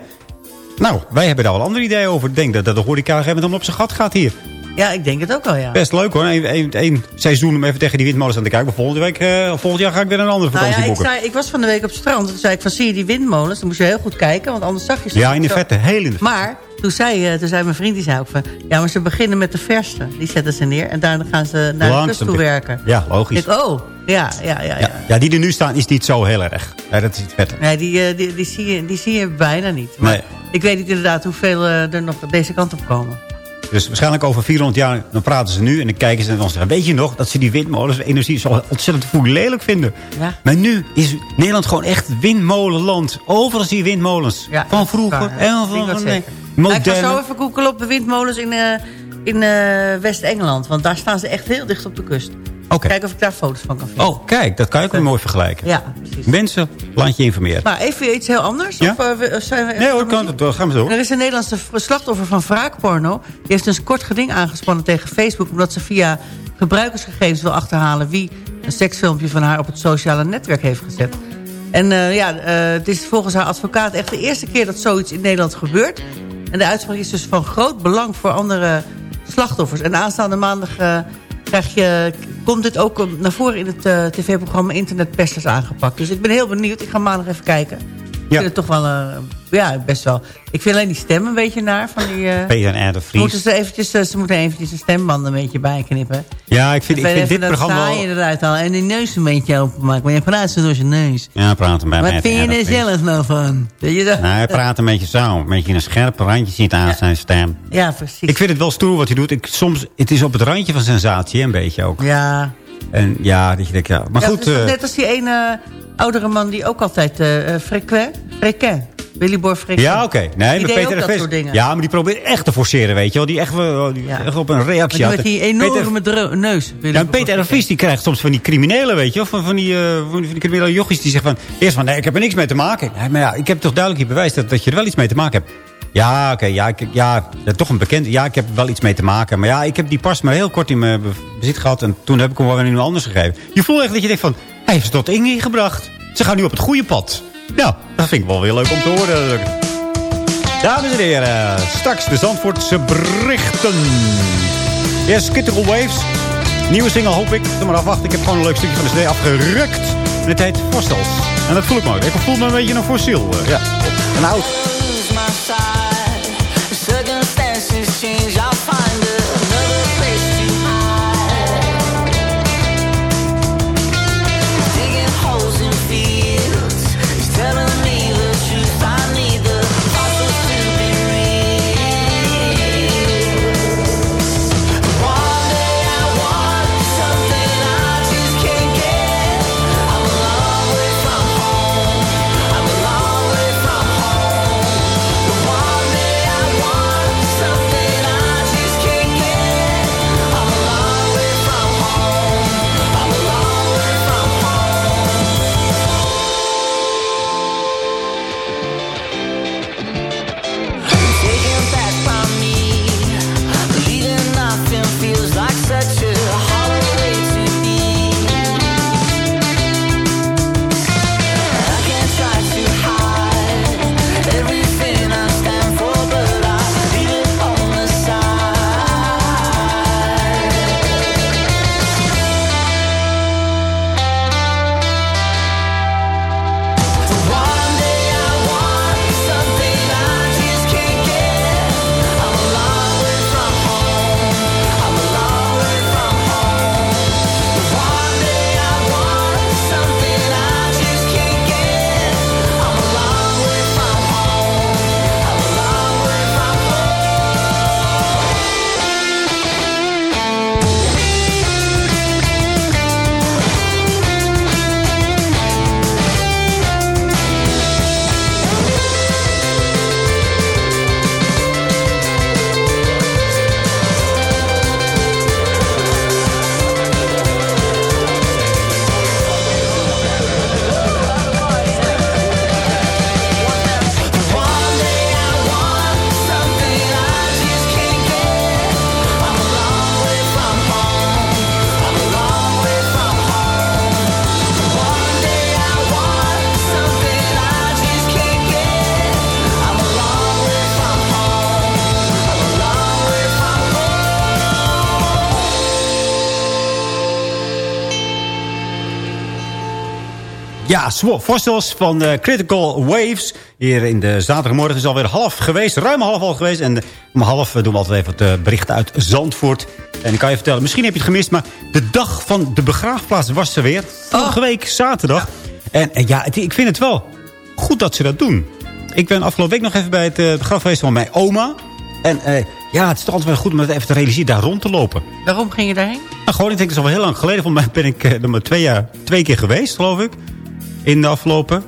Nou, wij hebben daar wel andere ideeën over. Ik denk dat, dat de horeca op zijn gat gaat hier. Ja, ik denk het ook wel, ja. Best leuk hoor. Eén seizoen om even tegen die windmolens aan te kijken. Maar volgende week, of volgend jaar ga ik weer een andere Nou vakantie ja, ik, boeken. zei, ik was van de week op het strand. Toen zei ik van, zie je die windmolens? Dan moest je heel goed kijken, want anders zag je ze Ja, in de vette. Heel in de vette. Maar toen zei, eh, toen zei mijn vriend, die zei ook van... Ja, maar ze beginnen met de verste. Die zetten ze neer en daarna gaan ze naar de kust toe werken. Ja, logisch. Ik, oh, ja, ja, ja. ja. Ja, ja, die er nu staan is niet zo heel erg. Ja, dat is iets vetter. Nee, die, eh, die, die, zie je, die zie je bijna niet. Maar Nee. ik weet niet inderdaad hoeveel er nog deze kant op komen. Dus waarschijnlijk over 400 jaar, dan praten ze nu... en dan kijken ze en dan zeggen... weet je nog dat ze die windmolens, energie... zo ontzettend voel lelijk vinden. Ja. Maar nu is Nederland gewoon echt windmolenland. Overal zie je windmolens. Ja, van vroeger en van dat nee, ik ga zo even googelen op de windmolens in, eh, in eh, West-Engeland. Want daar staan ze echt heel dicht op de kust. Oké. Kijken of ik daar foto's van kan vinden. Oh, kijk, dat kan je ook weer mooi vergelijken. Ja, precies. Mensen, laat je informeren. Maar even iets heel anders? Ja? Of, eh, zijn we nee hoor, kan, dat gaan we door. Er is een Nederlandse slachtoffer van wraakporno. Die heeft dus een kort geding aangespannen tegen Facebook... omdat ze via gebruikersgegevens wil achterhalen... wie een seksfilmpje van haar op het sociale netwerk heeft gezet. En eh, ja, eh, het is volgens haar advocaat echt de eerste keer dat zoiets in Nederland gebeurt. En de uitspraak is dus van groot belang voor andere slachtoffers. En aanstaande maandag krijg je, komt dit ook naar voren in het eh, tv-programma Internetpesters aangepakt. Dus ik ben heel benieuwd. Ik ga maandag even kijken. Ik Ja. vind het toch wel, eh, ja, best wel. Ik vind alleen die stem een beetje naar van die... Peter en de Vries. moeten ze, eventjes, eh, ze moeten eventjes de stembanden een beetje bijknippen. Ja, ik vind, ik Even vind dit programma... saaien eruit halen en die neus een beetje openmaken. Maar je praat zo door je neus. Ja, praten bij Wat mij. vind je er zelf nou van? Je dat... Nou, hij praat een beetje zo. Een beetje een scherpe randje zit aan zijn stem. Ja, precies. Ik vind het wel stoer wat hij doet. Ik, soms, het is op het randje van sensatie, een beetje ook. Ja. En ja, dat je denkt, ja. Maar ja, goed, eh, net als die ene oudere man die ook altijd... uh, Frequent? Frequent. Willy Boy Frequent. ja, oké. Nee, Die maar Peter dat soort dingen. Ja, maar die probeert echt te forceren, weet je wel. Die echt, wel- die Ja. echt op een reactie had. met die Peter- enorme neus. Willy Ja, en Peter R. Die krijgt soms van die criminelen, weet je wel. Van, van, die, eh, van, die, die criminele jochies die zeggen van... Eerst van, nee, ik heb er niks mee te maken. Nee, maar ja, ik heb toch duidelijk hier bewijs dat, dat je er wel iets mee te maken hebt. Ja, oké, ja, ik, ja, toch een bekend. Ja, ik heb er wel iets mee te maken. Maar ja, ik heb die pas maar heel kort in mijn be- bezit gehad. En toen heb ik hem wel weer iemand anders gegeven. Je voelt echt dat je denkt van, hij heeft ze tot Inge gebracht. Ze gaan nu op het goede pad. Nou, dat vind ik wel weer leuk om te horen. Dames en heren, straks de Zandvoortse berichten. Yes, Skittical Waves. Nieuwe single hoop ik. Maar afwachten. Ik heb gewoon een leuk stukje van de CD afgerukt. En het heet. En dat voel ik me. Ik voel me een beetje een fossiel. eh, Ja, een oud. Fossils van eh, Critical Waves. Hier in de zaterdagmorgen is alweer half geweest. Ruim half al geweest. En om half eh, doen we altijd even wat eh, berichten uit Zandvoort. En ik kan je vertellen, misschien heb je het gemist... maar de dag van de begraafplaats was er weer. Vorige week, zaterdag. En, en ja, het- ik vind het wel goed dat ze dat doen. Ik ben afgelopen week nog even bij het geweest van mijn oma. En ja, het is toch altijd wel goed om het even te realiseren... daar rond te lopen. Waarom ging je daarheen? Nou, gewoon, ik denk, dat is al heel lang geleden. Volgens mij ben ik er maar twee, jaar, twee keer geweest, geloof ik. In de afgelopen...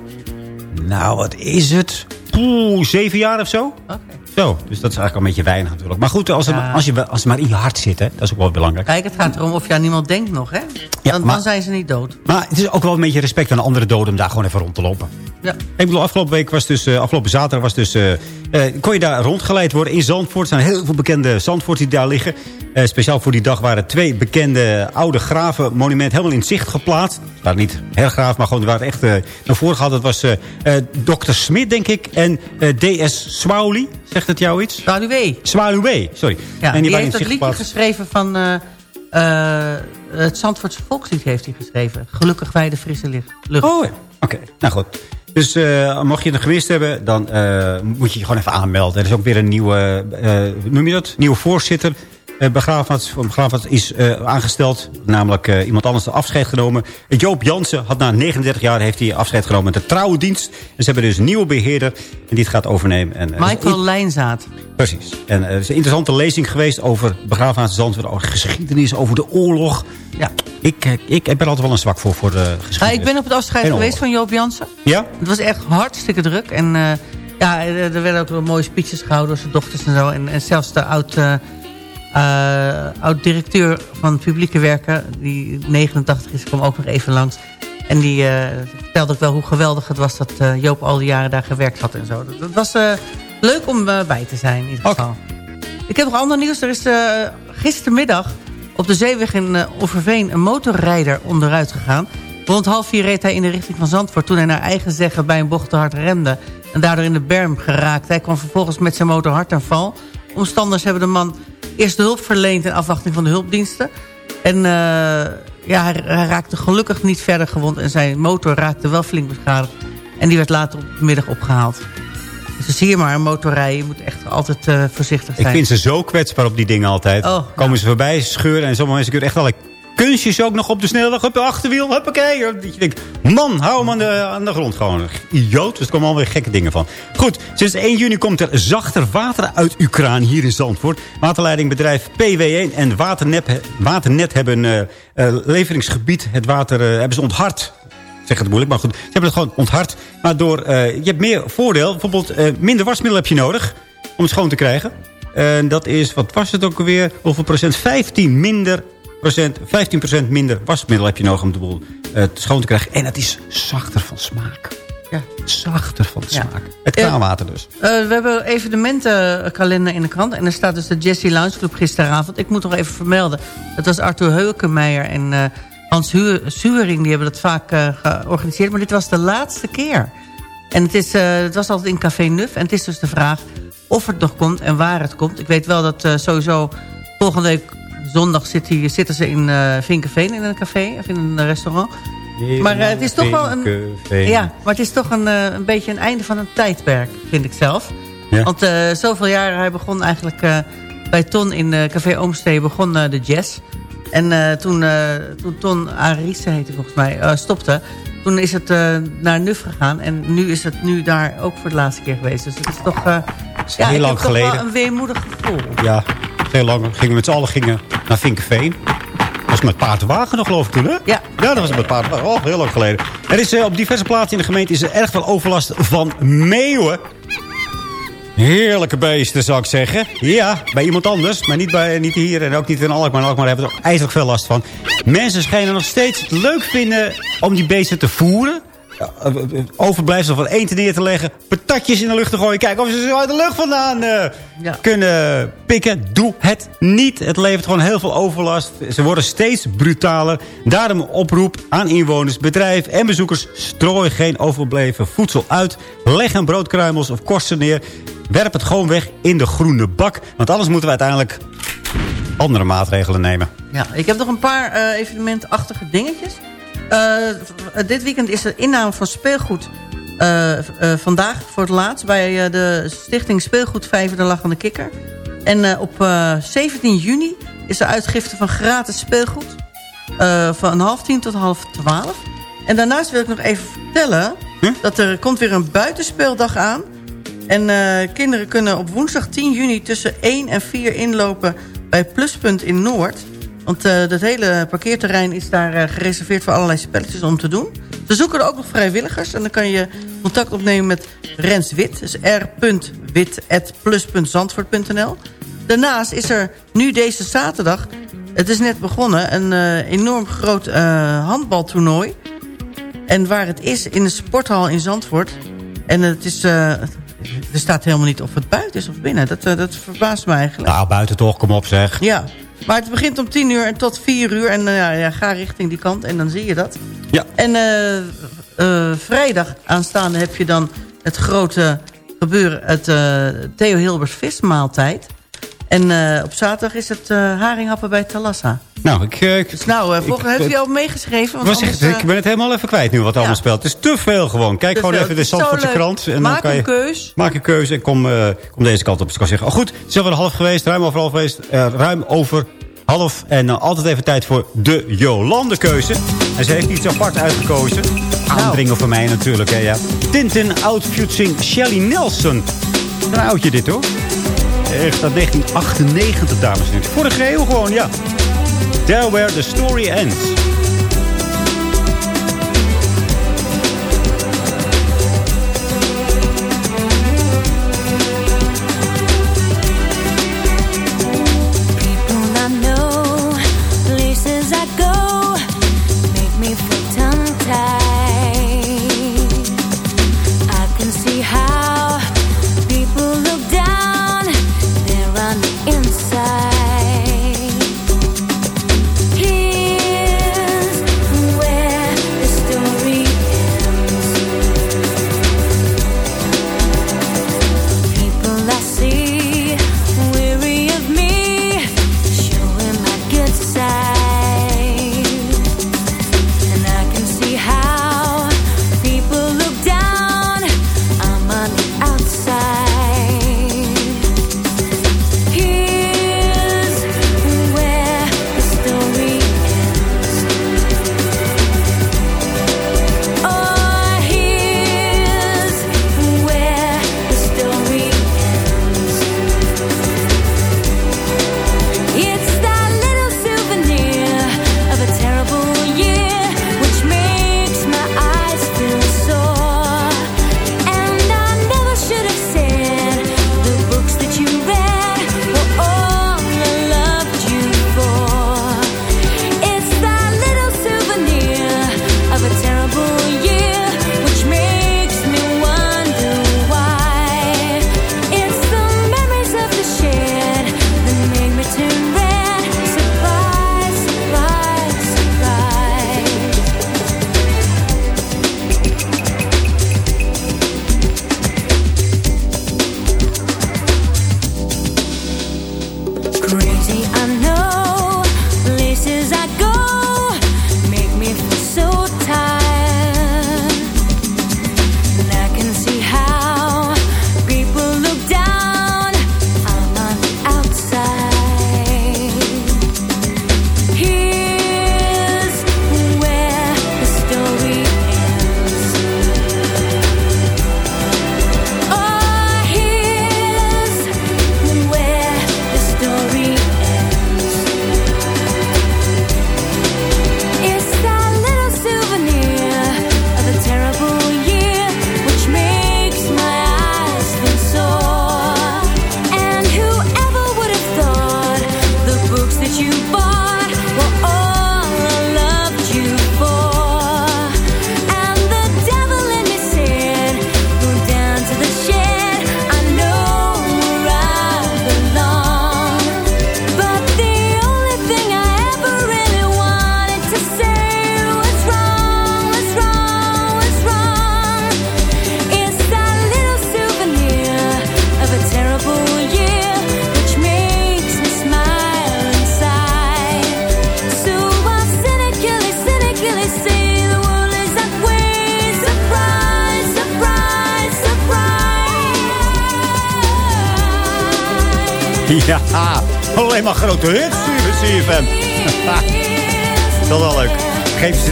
Nou, wat is het? Poeh, zeven jaar of zo? Oké. Zo, dus dat is eigenlijk al een beetje weinig natuurlijk. Maar goed, als, Ja. als, je, als het maar in je hart zit, hè, dat is ook wel belangrijk. Kijk, het gaat erom of je aan niemand denkt nog, hè? Ja, dan, maar- dan zijn ze niet dood. Maar het is ook wel een beetje respect aan de andere doden... om daar gewoon even rond te lopen. Ja. Ik bedoel, afgelopen week was dus, eh, afgelopen zaterdag was dus, eh, eh, kon je daar rondgeleid worden in Zandvoort. Er zijn heel veel bekende Zandvoort die daar liggen. Speciaal voor die dag waren twee bekende oude graven monumenten helemaal in zicht geplaatst. Waren niet hergraaf, maar gewoon waren echt naar voren gehaald. Dat was Dr. Smit, denk ik, en D.S. Swowley. Zegt het jou iets? Zwaluwe. Swowley, sorry. Ja, en die, waren heeft zicht liedje geschreven van... eh, eh, het Zandvoortse volkslied heeft hij geschreven. Gelukkig wij de frisse licht- lucht. Oh ja, oké. Nou goed. Dus eh, mocht je het gemist hebben, dan moet je je gewoon even aanmelden. Er is ook weer een nieuwe, noem je dat? Nieuwe voorzitter. Uh, begraafplaats, is eh, aangesteld. Namelijk eh, iemand anders afscheid genomen. Joop Jansen had na 39 jaar heeft hij afscheid genomen met de trouwendienst. En ze hebben dus een nieuwe beheerder en die het gaat overnemen. En, eh, Michael Lijnzaad. Precies. En eh, er is een interessante lezing geweest over begraafplaats Zandvoort. Over geschiedenis, over de oorlog. Ja. Ik, eh, ik, ik ben altijd wel een zwak voor, voor de geschiedenis. Nou, ik ben op het afscheid En geweest oorlog. van Joop Jansen. Ja? Het was echt hartstikke druk. En eh, ja, er er werden ook wel mooie speeches gehouden door zijn dochters en zo. En, en zelfs de oud, eh, eh, oud-directeur van publieke werken, die 89 is, kwam ook nog even langs. En die eh, vertelde ook wel hoe geweldig het was dat eh, Joop al die jaren daar gewerkt had en zo. Dat, dat was eh, leuk om eh, bij te zijn in ieder geval. Ik heb nog ander nieuws. Er is eh, gistermiddag op de zeeweg in eh Overveen een motorrijder onderuit gegaan. Rond half vier reed hij in de richting van Zandvoort... toen hij naar eigen zeggen bij een bocht te hard remde... en daardoor in de berm geraakt. Hij kwam vervolgens met zijn motor hard aan val. Omstanders hebben de man eerst de hulp verleend... in afwachting van de hulpdiensten. En eh, ja, hij, hij raakte gelukkig niet verder gewond... en zijn motor raakte wel flink beschadigd. En die werd later op de middag opgehaald. Dus zie je maar, een motorrijden. Je moet echt altijd eh, voorzichtig Ik zijn. vind ze zo kwetsbaar op die dingen altijd. Oh, Komen ze voorbij, scheuren. En sommige mensen kunnen echt alle kunstjes ook nog op de snelweg. Op de achterwiel, huppakee. Dat je denkt, man, hou hem aan de, aan de grond gewoon. Idioot, dus er komen alweer gekke dingen van. Goed, sinds 1 juni komt er zachter water uit Ukraine hier in Zandvoort. Waterleidingbedrijf PW1 en Waternet, Waternet hebben eh, eh, leveringsgebied. Het water eh, hebben ze onthard. Zeg het moeilijk, maar goed. Ze hebben het gewoon onthard. Maar door, je hebt meer voordeel. Bijvoorbeeld minder wasmiddel heb je nodig om het schoon te krijgen. En dat is, wat was het ook alweer? Hoeveel procent? 15 minder 15 procent minder wasmiddel heb je nodig om de boel eh, schoon te krijgen. En het is zachter van smaak. Ja. Zachter van smaak. Het kraanwater dus. Eh, we hebben evenementenkalender in de krant. En er staat dus de Jesse Lounge Club gisteravond. Ik moet nog even vermelden. Het was Arthur Heukemeijer en eh, Hans Hu Suring. Die hebben dat vaak eh, georganiseerd. Maar dit was de laatste keer. En het, is, eh, het was altijd in Café Nuf. En het is dus de vraag of het nog komt en waar het komt. Ik weet wel dat eh, sowieso volgende week zondag zit hier, zitten ze in eh Vinkenveen in een café. Of in een restaurant. Maar eh, het is toch wel een... Ja, maar het is toch een, eh, een beetje een einde van een tijdperk, vind ik zelf. Ja. Want zoveel jaren, hij begon eigenlijk bij Ton in Café Oomstee, begon de jazz. En toen, toen Ton Arice heette volgens mij, stopte, toen is het eh, naar Nuf gegaan. En nu is het nu daar ook voor de laatste keer geweest. Dus het is toch, eh ja, heel ik lang toch geleden. wel een weemoedig gevoel. Ja, heel lang. Gingen we met z'n allen gingen naar Vinkenveen. Dat was met paardenwagen nog, geloof ik toen, hè? Ja. Ja, dat was met paardenwagen. Oh, heel lang geleden. Er is eh, op diverse plaatsen in de gemeente is er erg veel overlast van meeuwen. Heerlijke beesten, zou ik zeggen. Ja, bij iemand anders, maar niet, bij, niet hier en ook niet in Alkmaar. In Alkmaar hebben we er ijzerlijk veel last van. Mensen schijnen nog steeds het leuk vinden om die beesten te voeren. Eh, eh, Overblijfsel van eenden neer te leggen. Patatjes in de lucht te gooien. Kijken of ze ze uit de lucht vandaan eh, Ja. kunnen pikken. Doe het niet. Het levert gewoon heel veel overlast. Ze worden steeds brutaler. Daarom oproep aan inwoners, bedrijven en bezoekers. Strooi geen overbleven voedsel uit. Leg een broodkruimels of korsten neer. Werp het gewoon weg in de groene bak. Want anders moeten we uiteindelijk andere maatregelen nemen. Ja, ik heb nog een paar eh, evenementachtige dingetjes. Eh, dit weekend is er inname van speelgoed eh, vandaag voor het laatst... bij de stichting Speelgoed Vijver de Lachende Kikker. En op eh, 17 juni is er uitgifte van gratis speelgoed... van half tien tot half twaalf. En daarnaast wil ik nog even vertellen... dat er komt weer een buitenspeeldag aan... En eh, kinderen kunnen op woensdag 10 juni tussen 1 en 4 inlopen bij Pluspunt in Noord. Want eh dat hele parkeerterrein is daar eh, gereserveerd voor allerlei spelletjes om te doen. Ze zoeken er ook nog vrijwilligers. En dan kan je contact opnemen met Rens Wit. Dus r.wit.plus.zandvoort.nl Daarnaast is er nu deze zaterdag... Het is net begonnen, een enorm groot handbaltoernooi. En waar het is, in de sporthal in Zandvoort. En het is... er staat helemaal niet of het buiten is of binnen. Dat, eh, dat verbaast me eigenlijk. Nou, buiten toch, kom op zeg. Ja, maar het begint om 10 uur en tot 4 uur. En eh, ja, ga richting die kant en dan zie je dat. Ja. En eh, vrijdag aanstaande heb je dan het grote gebeuren... het Theo Hilbers vismaaltijd. En eh, op zaterdag is het eh, haringhappen bij Talassa. Nou, ik... eh, ik Dus nou, eh, volgens heeft hij al meegeschreven? Want anders, echt, ik ben het helemaal even kwijt nu wat allemaal speelt. Het is te veel gewoon. Kijk te gewoon veel. even de Zandvoortse krant. En Maak dan kan je, een keus. Maak een keuze en kom, kom deze kant op. Dus ik kan zeggen, oh goed, het is alweer half geweest. Ruim over half geweest. ruim over half. En altijd even tijd voor de Jolande keuze. En ze heeft iets apart uitgekozen. Nou. Aandringen van mij natuurlijk. Hè, ja. Tintin outfusing Shelly Nelson. Een oudje dit hoor. Echt uit 1998 dames en heren. Vorige eeuw gewoon, ja. There where the story ends.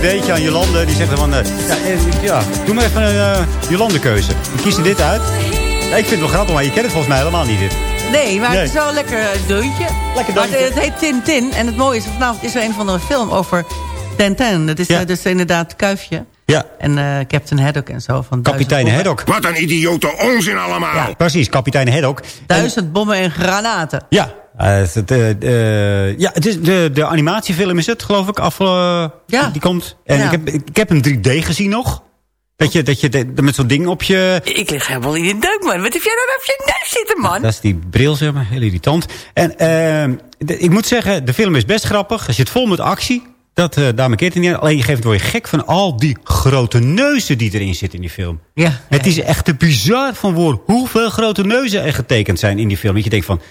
Cd'tje aan Jolande. Die zegt dan van... eh, ja, eh, ja, doe maar even een uh, Jolande-keuze. Dan kies je dit uit. Ja, ik vind het wel grappig, maar je kent het volgens mij helemaal niet, dit. Nee, maar Nee. het is wel een lekker deuntje. Lekker Maar deuntje. het, het heet Tintin. En het mooie is, vanavond is er een van de film over Tintin. Dat is Ja. dus inderdaad Kuifje. Ja, En eh, Captain Haddock en zo. Van kapitein Haddock. Wat een idiote onzin allemaal. Ja. Precies, kapitein Haddock. Duizend bommen en granaten. Ja, eh, het, eh, eh, ja het is de, de animatiefilm is het, geloof ik. Af, Ja. Die komt. En Ja. ik, heb, ik heb hem 3D gezien nog. Dat je, dat je de- de- met zo'n ding op je... Ik lig helemaal in de deuk, man. Wat heb jij dan op je neus zitten, man? Dat is die bril, zeg maar. Heel irritant. En ehm, de- ik moet zeggen, de film is best grappig. Als je het vol met actie, dat, daar markeert het niet aan. Alleen je geeft word je gek van al die grote neuzen die erin zitten in die film. Ja. Het is echt te bizar van woord hoeveel grote neuzen er getekend zijn in die film. Dat je denkt van,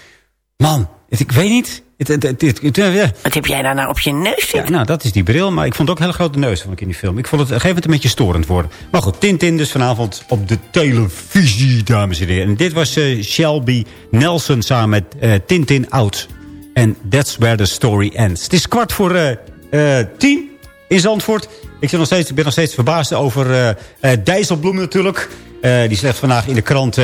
man, het- ik weet niet. Het. Wat heb jij daar nou op je neus Ja, nou, dat is die bril. Maar ik vond ook hele grote neus vond ik in die film. Ik vond het op een gegeven moment een beetje storend worden. Maar goed, Tintin dus vanavond op de televisie, dames en heren. En dit was eh, Shelby Nelson samen met eh, Tintin Out. En that's where the story ends. Het is kwart voor eh, tien in Zandvoort. Ik, nog steeds, ik ben nog steeds verbaasd over Dijsselbloem natuurlijk. Die zegt vandaag in de krant...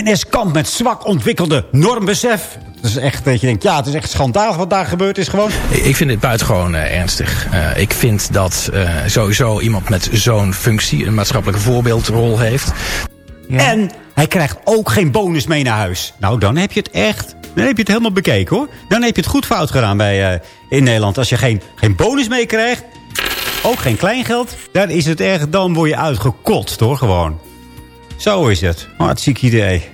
NS kamp met zwak ontwikkelde normbesef. Dat is echt dat je denkt, ja, het is echt schandalig wat daar gebeurd is gewoon. Ik vind dit buitengewoon eh, ernstig. Eh, ik vind dat eh, sowieso iemand met zo'n functie een maatschappelijke voorbeeldrol heeft. En hij krijgt ook geen bonus mee naar huis. Nou, dan heb je het echt... Dan heb je het helemaal bekeken, hoor. Dan heb je het goed fout gedaan bij, eh, in Nederland. Als je geen, geen bonus mee krijgt, ook geen kleingeld... dan is het echt... Dan word je uitgekotst, hoor, gewoon. Zo is het. Een ziek idee.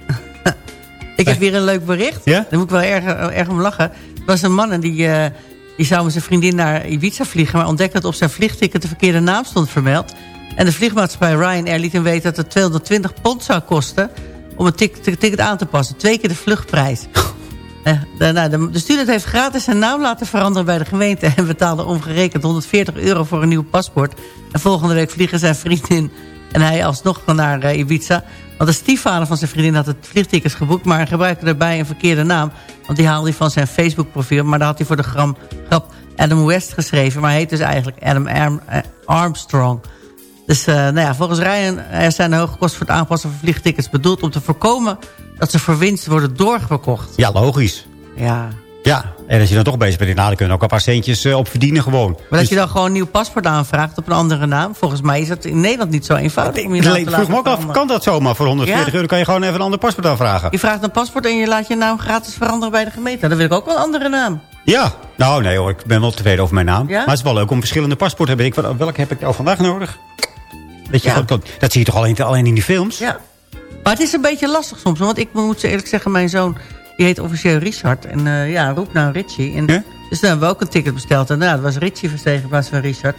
Ik heb weer een leuk bericht. Ja? Daar moet ik wel erg, erg om lachen. Er was een man en die, eh, die zou met zijn vriendin naar Ibiza vliegen... maar ontdekte dat op zijn vliegticket de verkeerde naam stond vermeld. En de vliegmaatschappij Ryanair liet hem weten dat het 220 pond zou kosten... om het ticket aan te passen. Twee keer de vluchtprijs. Eh, de, nou, de, de student heeft gratis zijn naam laten veranderen bij de gemeente... en betaalde omgerekend 140 euro voor een nieuw paspoort. En volgende week vliegen zijn vriendin en hij alsnog naar eh, Ibiza. Want de stiefvader van zijn vriendin had het vliegtickets geboekt... maar gebruikte daarbij een verkeerde naam. Want die haalde hij van zijn Facebook-profiel... maar daar had hij voor de gram, grap Adam West geschreven... maar hij heet dus eigenlijk Adam Arm- eh, Armstrong... Dus eh, nou ja, volgens Ryan er zijn de hoge kosten voor het aanpassen van vliegtickets bedoeld... om te voorkomen dat ze voor winst worden doorverkocht. Ja, logisch. Ja. Ja, en als je dan toch bezig bent, nou, dan kun je er ook een paar centjes eh, op verdienen gewoon. Maar dat je dan gewoon een nieuw paspoort aanvraagt op een andere naam... volgens mij is dat in Nederland niet zo eenvoudig. om je Ik naam te vroeg laten me ook af, kan dat zomaar? Voor 140 Ja. euro kan je gewoon even een ander paspoort aanvragen. Je vraagt een paspoort en je laat je naam gratis veranderen bij de gemeente. Dan wil ik ook wel een andere naam. Ja, nou nee hoor, ik ben wel tevreden over mijn naam. Ja? Maar het is wel leuk om verschillende paspoorten te hebben. Ik, welke heb ik nou vandaag nodig? Dat, je Ja. gewoon- dat, dat zie je toch alleen, alleen in die films? Ja. Maar het is een beetje lastig soms. Want ik moet eerlijk zeggen, mijn zoon... die heet officieel Richard. En eh, ja, roept nou Richie. En, Ja? Dus dan hebben we ook een ticket besteld. En nou, dat was Richie verstegen in plaats van Richard.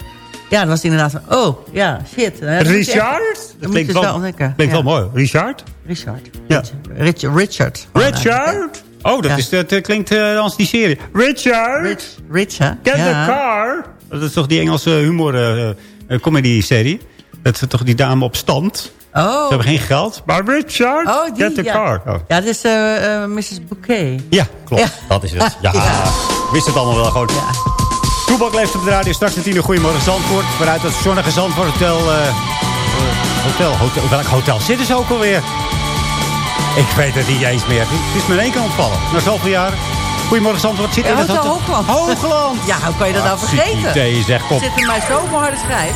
Ja, dan was inderdaad van... Oh, ja, shit. Echt- Richard? Dat moet je klinkt wel ontdekken. klinkt Ja. wel mooi. Richard? Richard. Ja. Rich, Richard. Richard? Oh, dat, Ja. is, dat eh, klinkt eh, als die serie. Richard? Rich, Rich, hè? Get ja. the car. Dat is toch die Engelse humor eh, eh, comedy serie? Dat is toch die dame op stand? Oh. Ze hebben geen geld. Maar Richard, Oh, die, get the ja. car. Oh. Ja, dat is eh, eh, Mrs. Bouquet. Ja, klopt. Ja. Dat is het. Ja, Ja. ik wist het allemaal wel gewoon. Ja. Toebak leeft op de radio. Straks de tiende Goedemorgen Zandvoort. Vanuit het zonnige Zandvoort Hotel. eh, hotel, hotel. Welk hotel zitten ze ook alweer? Ik weet het niet eens meer. Het is me in één keer ontvallen. Na zoveel jaar. Goedemorgen Zandvoort. Zit Ja, in het Hotel hotel. Hoogland. Hoogland. Ja, hoe kan je dat nou vergeten? idee, zeg. Kom. Zit in mij zo op mijn harde schijf.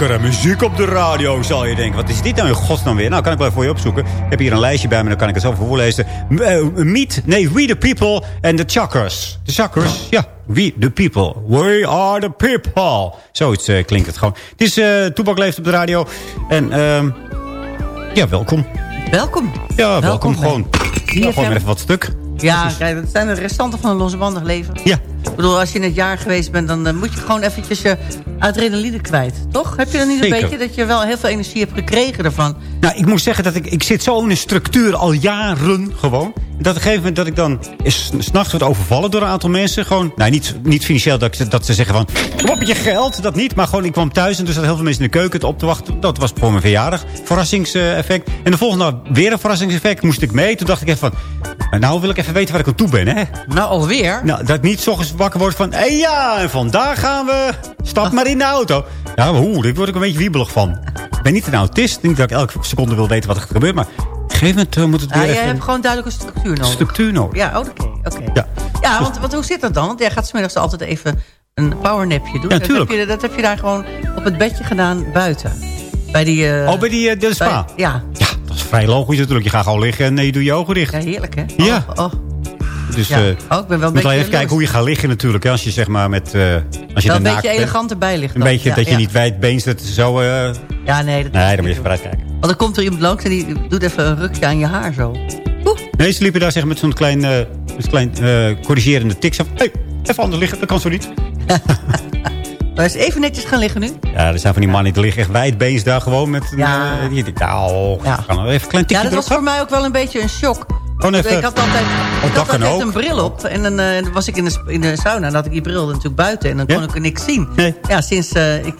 Lekkere muziek op de radio, zal je denken. Wat is dit nou in godsnaam weer? Nou, kan ik wel even voor je opzoeken. Ik heb hier een lijstje bij me, dan kan ik het zelf voorlezen. Eh, Meet, nee, We the People and the Chuckers. De Chuckers, ja. We the People. We are the people. Zoiets eh, klinkt het gewoon. Het is eh Toepak leeft op de radio. En ehm ja, welkom. Welkom. Ja, welkom, bij gewoon. Ja, gewoon even wat stuk. Ja, kijk, dat zijn de restanten van een losbandig leven. Ja. Ik bedoel, als je in het jaar geweest bent, dan eh, moet je gewoon eventjes je adrenaline kwijt. Toch? Heb je dan niet een Zeker. beetje dat je wel heel veel energie hebt gekregen ervan? Nou, ik moet zeggen dat ik, ik zit zo in een structuur al jaren gewoon. Dat op een gegeven moment dat ik dan s'nachts word overvallen door een aantal mensen. Gewoon, nou niet, niet financieel dat, ik- dat ze zeggen van, kom op met je geld. Dat niet, maar gewoon ik kwam thuis en er zaten heel veel mensen in de keuken op te wachten. Dat was voor mijn verjaardag. Verrassingseffect. En de volgende dag weer een verrassingseffect. Moest ik mee. Toen dacht ik even van, nou wil ik even weten waar ik aan toe ben. Hè? Nou, alweer? Nou, dat ik niet ochtends wakker word van... Hé ja, en vandaag gaan we... Stap maar in de auto. Ja, hoe? Daar word ik een beetje wiebelig van. Ik ben niet een autist. Niet dat ik elke seconde wil weten wat er gebeurt. Maar op een gegeven moment eh, moet het weer Ja, jij even... hebt gewoon duidelijk een structuur nodig. structuur nodig. Ja, oké. oké. Ja. Ja, want, want hoe zit dat dan? Want jij gaat smiddags altijd even een powernapje doen. Ja, dat, je, dat heb je daar gewoon op het bedje gedaan buiten. Bij die... eh, Oh, bij die eh, de spa? bij- ja. Ja, dat is vrij logisch natuurlijk. Je gaat gewoon liggen en eh, je doet je ogen dicht. ja, heerlijk hè? Ja. Oh, oh. Dus Ja. eh Oh, ik ben wel een moet alleen beetje even kijken hoe je gaat liggen natuurlijk. Als je zeg maar met... eh, als je er een beetje bent. elegant erbij ligt Een beetje Ja, dat je niet wijdbeens dat zo... Ja, nee. Dat nee, dan moet je even vooruit kijken. Want dan komt er iemand langs en die doet even een rukje aan je haar zo. Nee, ze liepen daar zeg, met zo'n klein, met klein corrigerende tik. Zo hey, even anders liggen, dat kan zo niet. Maar eens even netjes gaan liggen nu. Ja, er zijn van die mannen die liggen echt wijdbeens daar gewoon met... een, Ja. eh, die, nou, Ja. gaan even klein Ja, dat was voor mij ook wel een beetje een shock. Gewoon even- Ik had altijd, ik had altijd een bril op. En dan, eh, was ik in de, in de sauna. En had ik die bril natuurlijk buiten. En dan kon ik er niks zien. Nee. Ja, sinds eh, ik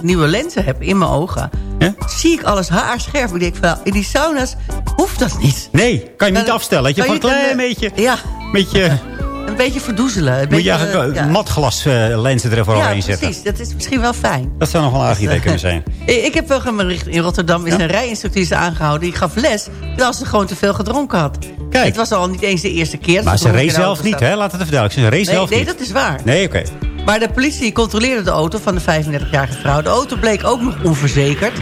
nieuwe lenzen heb in mijn ogen... Ja? zie ik alles haarscherp. Ik denk van, in die sauna's hoeft dat niet. Nee, kan je niet Dan- afstellen. Je van een klein beetje... Ja, beetje een beetje verdoezelen. Een moet je eigenlijk eh, ja. matglas eh, lenzen er even Ja, overheen zetten. precies. Dat is misschien wel fijn. Dat zou nog wel een aardig idee kunnen zijn. Ik heb wel gemericht in Rotterdam is een rijinstructrice aangehouden. Die gaf les terwijl ze gewoon te veel gedronken had. Kijk. Het was al niet eens de eerste keer. dat Maar ze reed de zelf niet, hè? Laat het even duidelijk zijn. Ze reed Nee, zelf nee niet. dat is waar. Nee, oké. Maar de politie controleerde de auto van de 35-jarige vrouw. De auto bleek ook nog onverzekerd.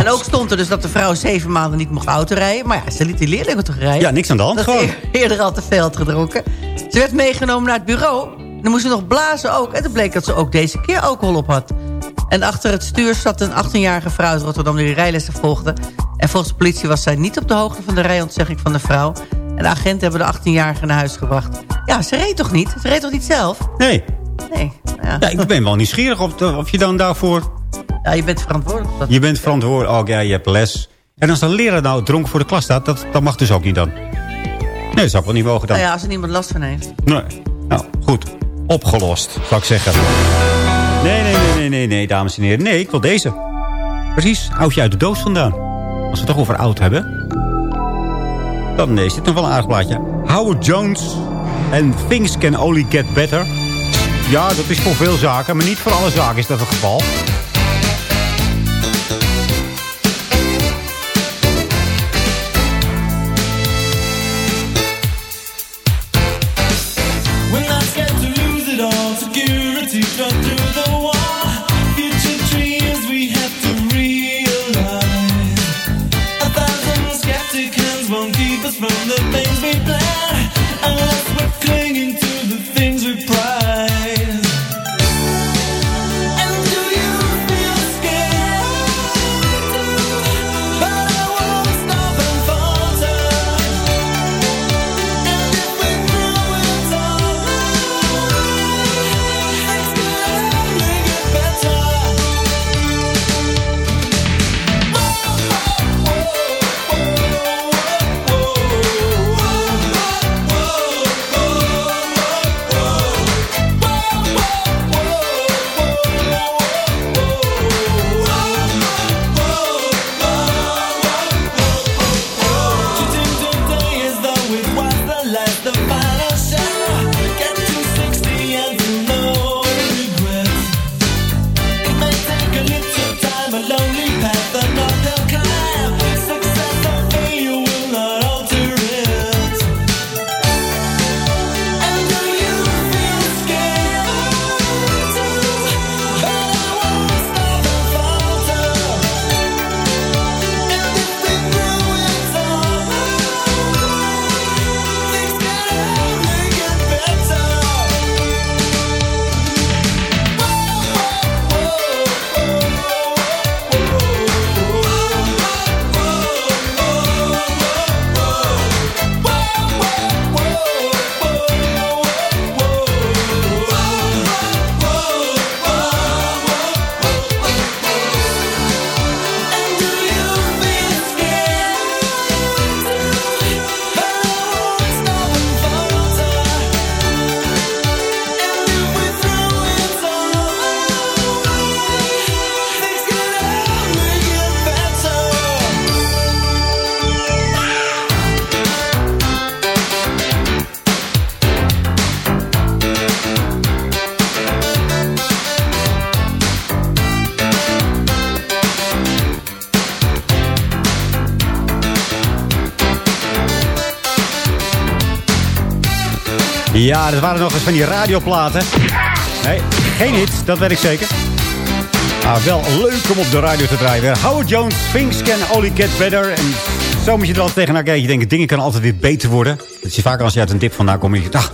En ook stond er dus dat de vrouw zeven maanden niet mocht autorijden. Maar ja, ze liet die leerlingen toch rijden. Ja, niks aan de hand Dat gewoon. ze eerder al te veel had gedronken. Ze werd meegenomen naar het bureau. Dan moest ze nog blazen ook. En toen bleek dat ze ook deze keer alcohol op had. En achter het stuur zat een 18-jarige vrouw uit Rotterdam... die rijlessen volgde. En volgens de politie was zij niet op de hoogte van de rijontzegging van de vrouw. En de agenten hebben de 18-jarige naar huis gebracht. Ja, ze reed toch niet? Ze reed toch niet zelf? Nee. Nee. Ja, Ja, ik ben wel nieuwsgierig of, of je dan daarvoor... ja je bent verantwoordelijk. Dat. Je bent verantwoordelijk. Oh ja, je hebt les. En als de leraar nou dronken voor de klas staat, dat, dat mag dus ook niet dan. Nee, dat zou ik wel niet mogen dan. Nou ja, als er niemand last van heeft. Nee. Nou, goed. Opgelost, zou ik zeggen. Nee, nee, nee, nee, nee, nee, dames en heren. Nee, ik wil deze. Precies, oudje uit de doos vandaan. Als we het toch over oud hebben. Dan is dit nog wel een aardig plaatje. Howard Jones en Things Can Only Get Better. Ja, dat is voor veel zaken, maar niet voor alle zaken is dat het geval. Ja, dat waren nog eens van die radioplaten. Nee, geen hits, dat weet ik zeker. Maar wel leuk om op de radio te draaien. Howard Jones, Things Can Only Get Better. En zo moet je er altijd tegenaan kijken. Je denkt, dingen kunnen altijd weer beter worden. Dat je vaker als je uit een dip vandaan komt. En je denkt, ah,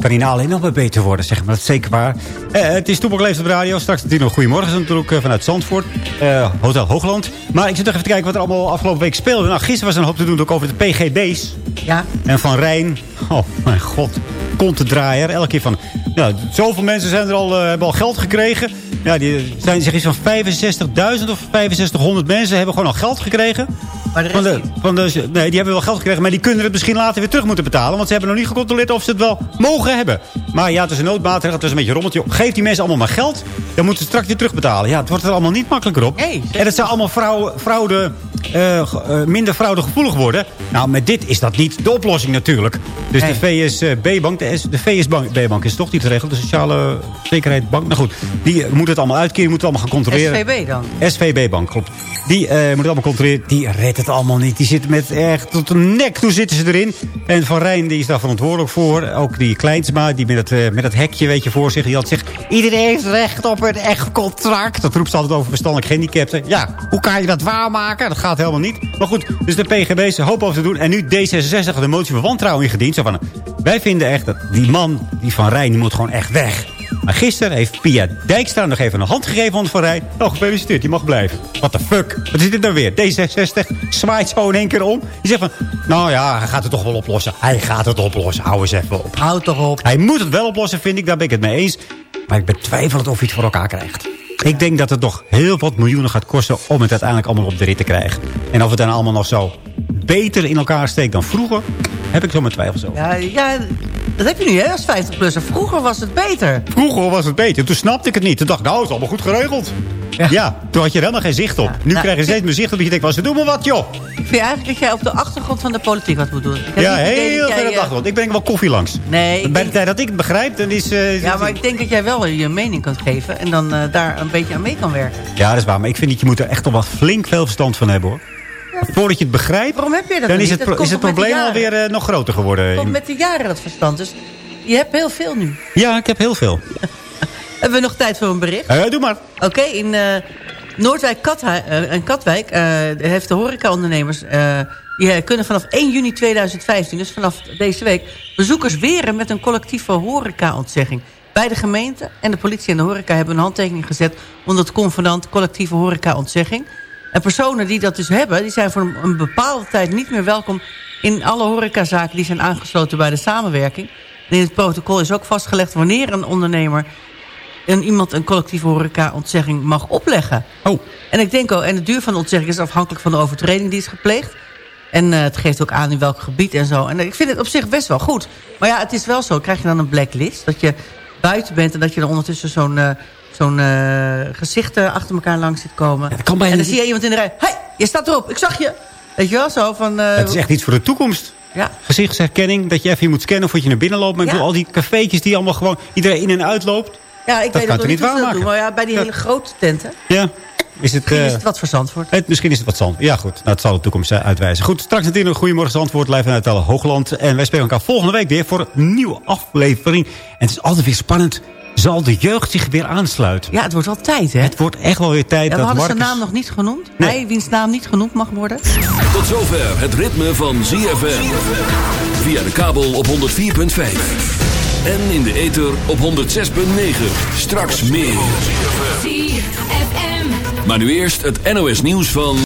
kan hierna alleen nog maar beter worden. Zeg maar, dat is zeker waar. Eh, het is Toepak Leeft op de radio. Straks nog Goedemorgen natuurlijk eh, vanuit Zandvoort. Eh, Hotel Hoogland. Maar ik zit nog even te kijken wat er allemaal afgelopen week speelde. Nou, gisteren was er een hoop te doen ook over de PGB's. Ja. En Van Rijn. Oh, mijn god. Kontendraaier. Elke keer van... Nou, zoveel mensen zijn er al, eh, hebben al geld gekregen. Ja, die zijn zeg iets van 65.000 of 6500 mensen hebben gewoon al geld gekregen. Maar de Van de, van de, nee, die hebben wel geld gekregen, maar die kunnen het misschien later weer terug moeten betalen. Want ze hebben nog niet gecontroleerd of ze het wel mogen hebben. Maar ja, het is een noodmaatregel, het is een beetje rommeltje. Geef die mensen allemaal maar geld, dan moeten ze straks weer terugbetalen. Ja, het wordt er allemaal niet makkelijker op. Nee, en het zou allemaal fraude, fraude, eh, minder fraudegevoelig worden. Nou, met dit is dat niet de oplossing natuurlijk. Dus de VSB-bank, de, VSB-bank is toch niet geregeld, de Sociale Zekerheidsbank. Nou goed, die eh, moet het allemaal uitkeren, moet het allemaal gaan controleren. SVB dan. SVB-bank, klopt. Die moet het allemaal controleren. Die redt het allemaal niet. Die zit met echt tot de nek. Toen zitten ze erin. En Van Rijn die is daar verantwoordelijk voor. Ook die Kleinsma, die met het, eh, met het hekje weet je, voor zich. Die had zegt, iedereen heeft recht op een echt contract. Dat roept ze altijd over verstandelijk gehandicapten. Ja, hoe kan je dat waarmaken? Dat gaat helemaal niet. Maar goed, dus de PGB's hoop over te doen. En nu D66 de motie van wantrouwen ingediend. Zo van, wij vinden echt dat die man, die Van Rijn, die moet gewoon echt weg. Maar gisteren heeft Pia Dijkstra nog even een hand gegeven aan Van Rijn. Nou, gefeliciteerd, je mag blijven. What the fuck? Wat is dit nou weer? D66 zwaait zo in één keer om. Die zegt van, nou ja, hij gaat het toch wel oplossen. Hij gaat het oplossen. Hou eens even op. Houd toch op. Hij moet het wel oplossen, vind ik. Daar ben ik het mee eens. Maar ik betwijfel het of hij het voor elkaar krijgt. Ik denk dat het nog heel wat miljoenen gaat kosten om het uiteindelijk allemaal op de rit te krijgen. En of het dan allemaal nog zo beter in elkaar steekt dan vroeger, heb ik zo mijn twijfels over. Ja, ja, dat heb je nu hè, als 50-plusser. Vroeger was het beter. Vroeger was het beter. Toen snapte ik het niet. Toen dacht ik, nou, het is allemaal goed geregeld. Ja, toen had je er helemaal geen zicht op. Nu Nou, krijg je steeds meer zicht op. Dat je denkt, ze doen maar wat, joh. Ik vind eigenlijk dat jij op de achtergrond van de politiek wat moet doen. Ja, heel ver jij, op de eh, achtergrond. Ik breng wel koffie langs. Nee, ik Bij de tijd dat ik het begrijp, dan is... eh, Ja, maar ik denk dat jij wel je mening kunt geven en dan eh, daar een beetje aan mee kan werken. Ja, dat is waar. Maar ik vind dat je moet er echt al wat flink veel verstand van hebben, hoor. Voordat je het begrijpt, Waarom heb je dat dan is het, is het de probleem alweer eh, nog groter geworden. Komt met de jaren dat verstand. Dus je hebt heel veel nu. Ja, ik heb heel veel. Hebben we nog tijd voor een bericht? Eh, doe maar. Oké, in eh, Noordwijk en Katwijk heeft de horecaondernemers... die kunnen vanaf 1 juni 2015, dus vanaf deze week... bezoekers weren met een collectieve horecaontzegging. Beide gemeenten en de politie en de horeca hebben een handtekening gezet... onder het convenant collectieve horecaontzegging. En personen die dat dus hebben, die zijn voor een, bepaalde tijd niet meer welkom... in alle horecazaken die zijn aangesloten bij de samenwerking. En in het protocol is ook vastgelegd wanneer een ondernemer een, iemand een collectieve horeca-ontzegging mag opleggen. Oh. En ik denk ook, en de duur van de ontzegging is afhankelijk van de overtreding die is gepleegd. En eh, het geeft ook aan in welk gebied en zo. En ik vind het op zich best wel goed. Maar ja, het is wel zo. Krijg je dan een blacklist? Dat je buiten bent en dat je dan ondertussen zo'n eh, zo'n eh, gezicht eh, achter elkaar langs ziet komen. kan bijna en dan niet. zie je iemand in de rij. Hé, hey, je staat erop. Ik zag je. Weet je wel, zo van... eh, Het is echt iets voor de toekomst. Ja. Gezichtsherkenning, dat je even hier moet scannen voordat je naar binnen loopt. Maar ik bedoel, al die cafeetjes die allemaal gewoon iedereen in en uit loopt. ja, ik dat weet kan je niet dat waarmaken. doen. Maar ja, bij die hele grote tenten. Ja. Is het, Misschien is het wat voor Zandvoort. Het, misschien is het wat zand. Ja, goed. Nou, het zal de toekomst uitwijzen. Goed, straks natuurlijk een Goedemorgen Zandvoort. Live vanuit het Hoogland. En wij spreken elkaar volgende week weer voor een nieuwe aflevering. En het is altijd weer spannend. Zal de jeugd zich weer aansluiten? Ja, het wordt wel tijd, hè? Het wordt echt wel weer tijd Ja, we dat hadden zijn Marcus... naam nog niet genoemd. Nee. Hij, wiens naam niet genoemd mag worden. Tot zover het ritme van ZFM. Via de kabel op 104.5. En in de ether op 106.9. Straks meer. Maar nu eerst het NOS nieuws van...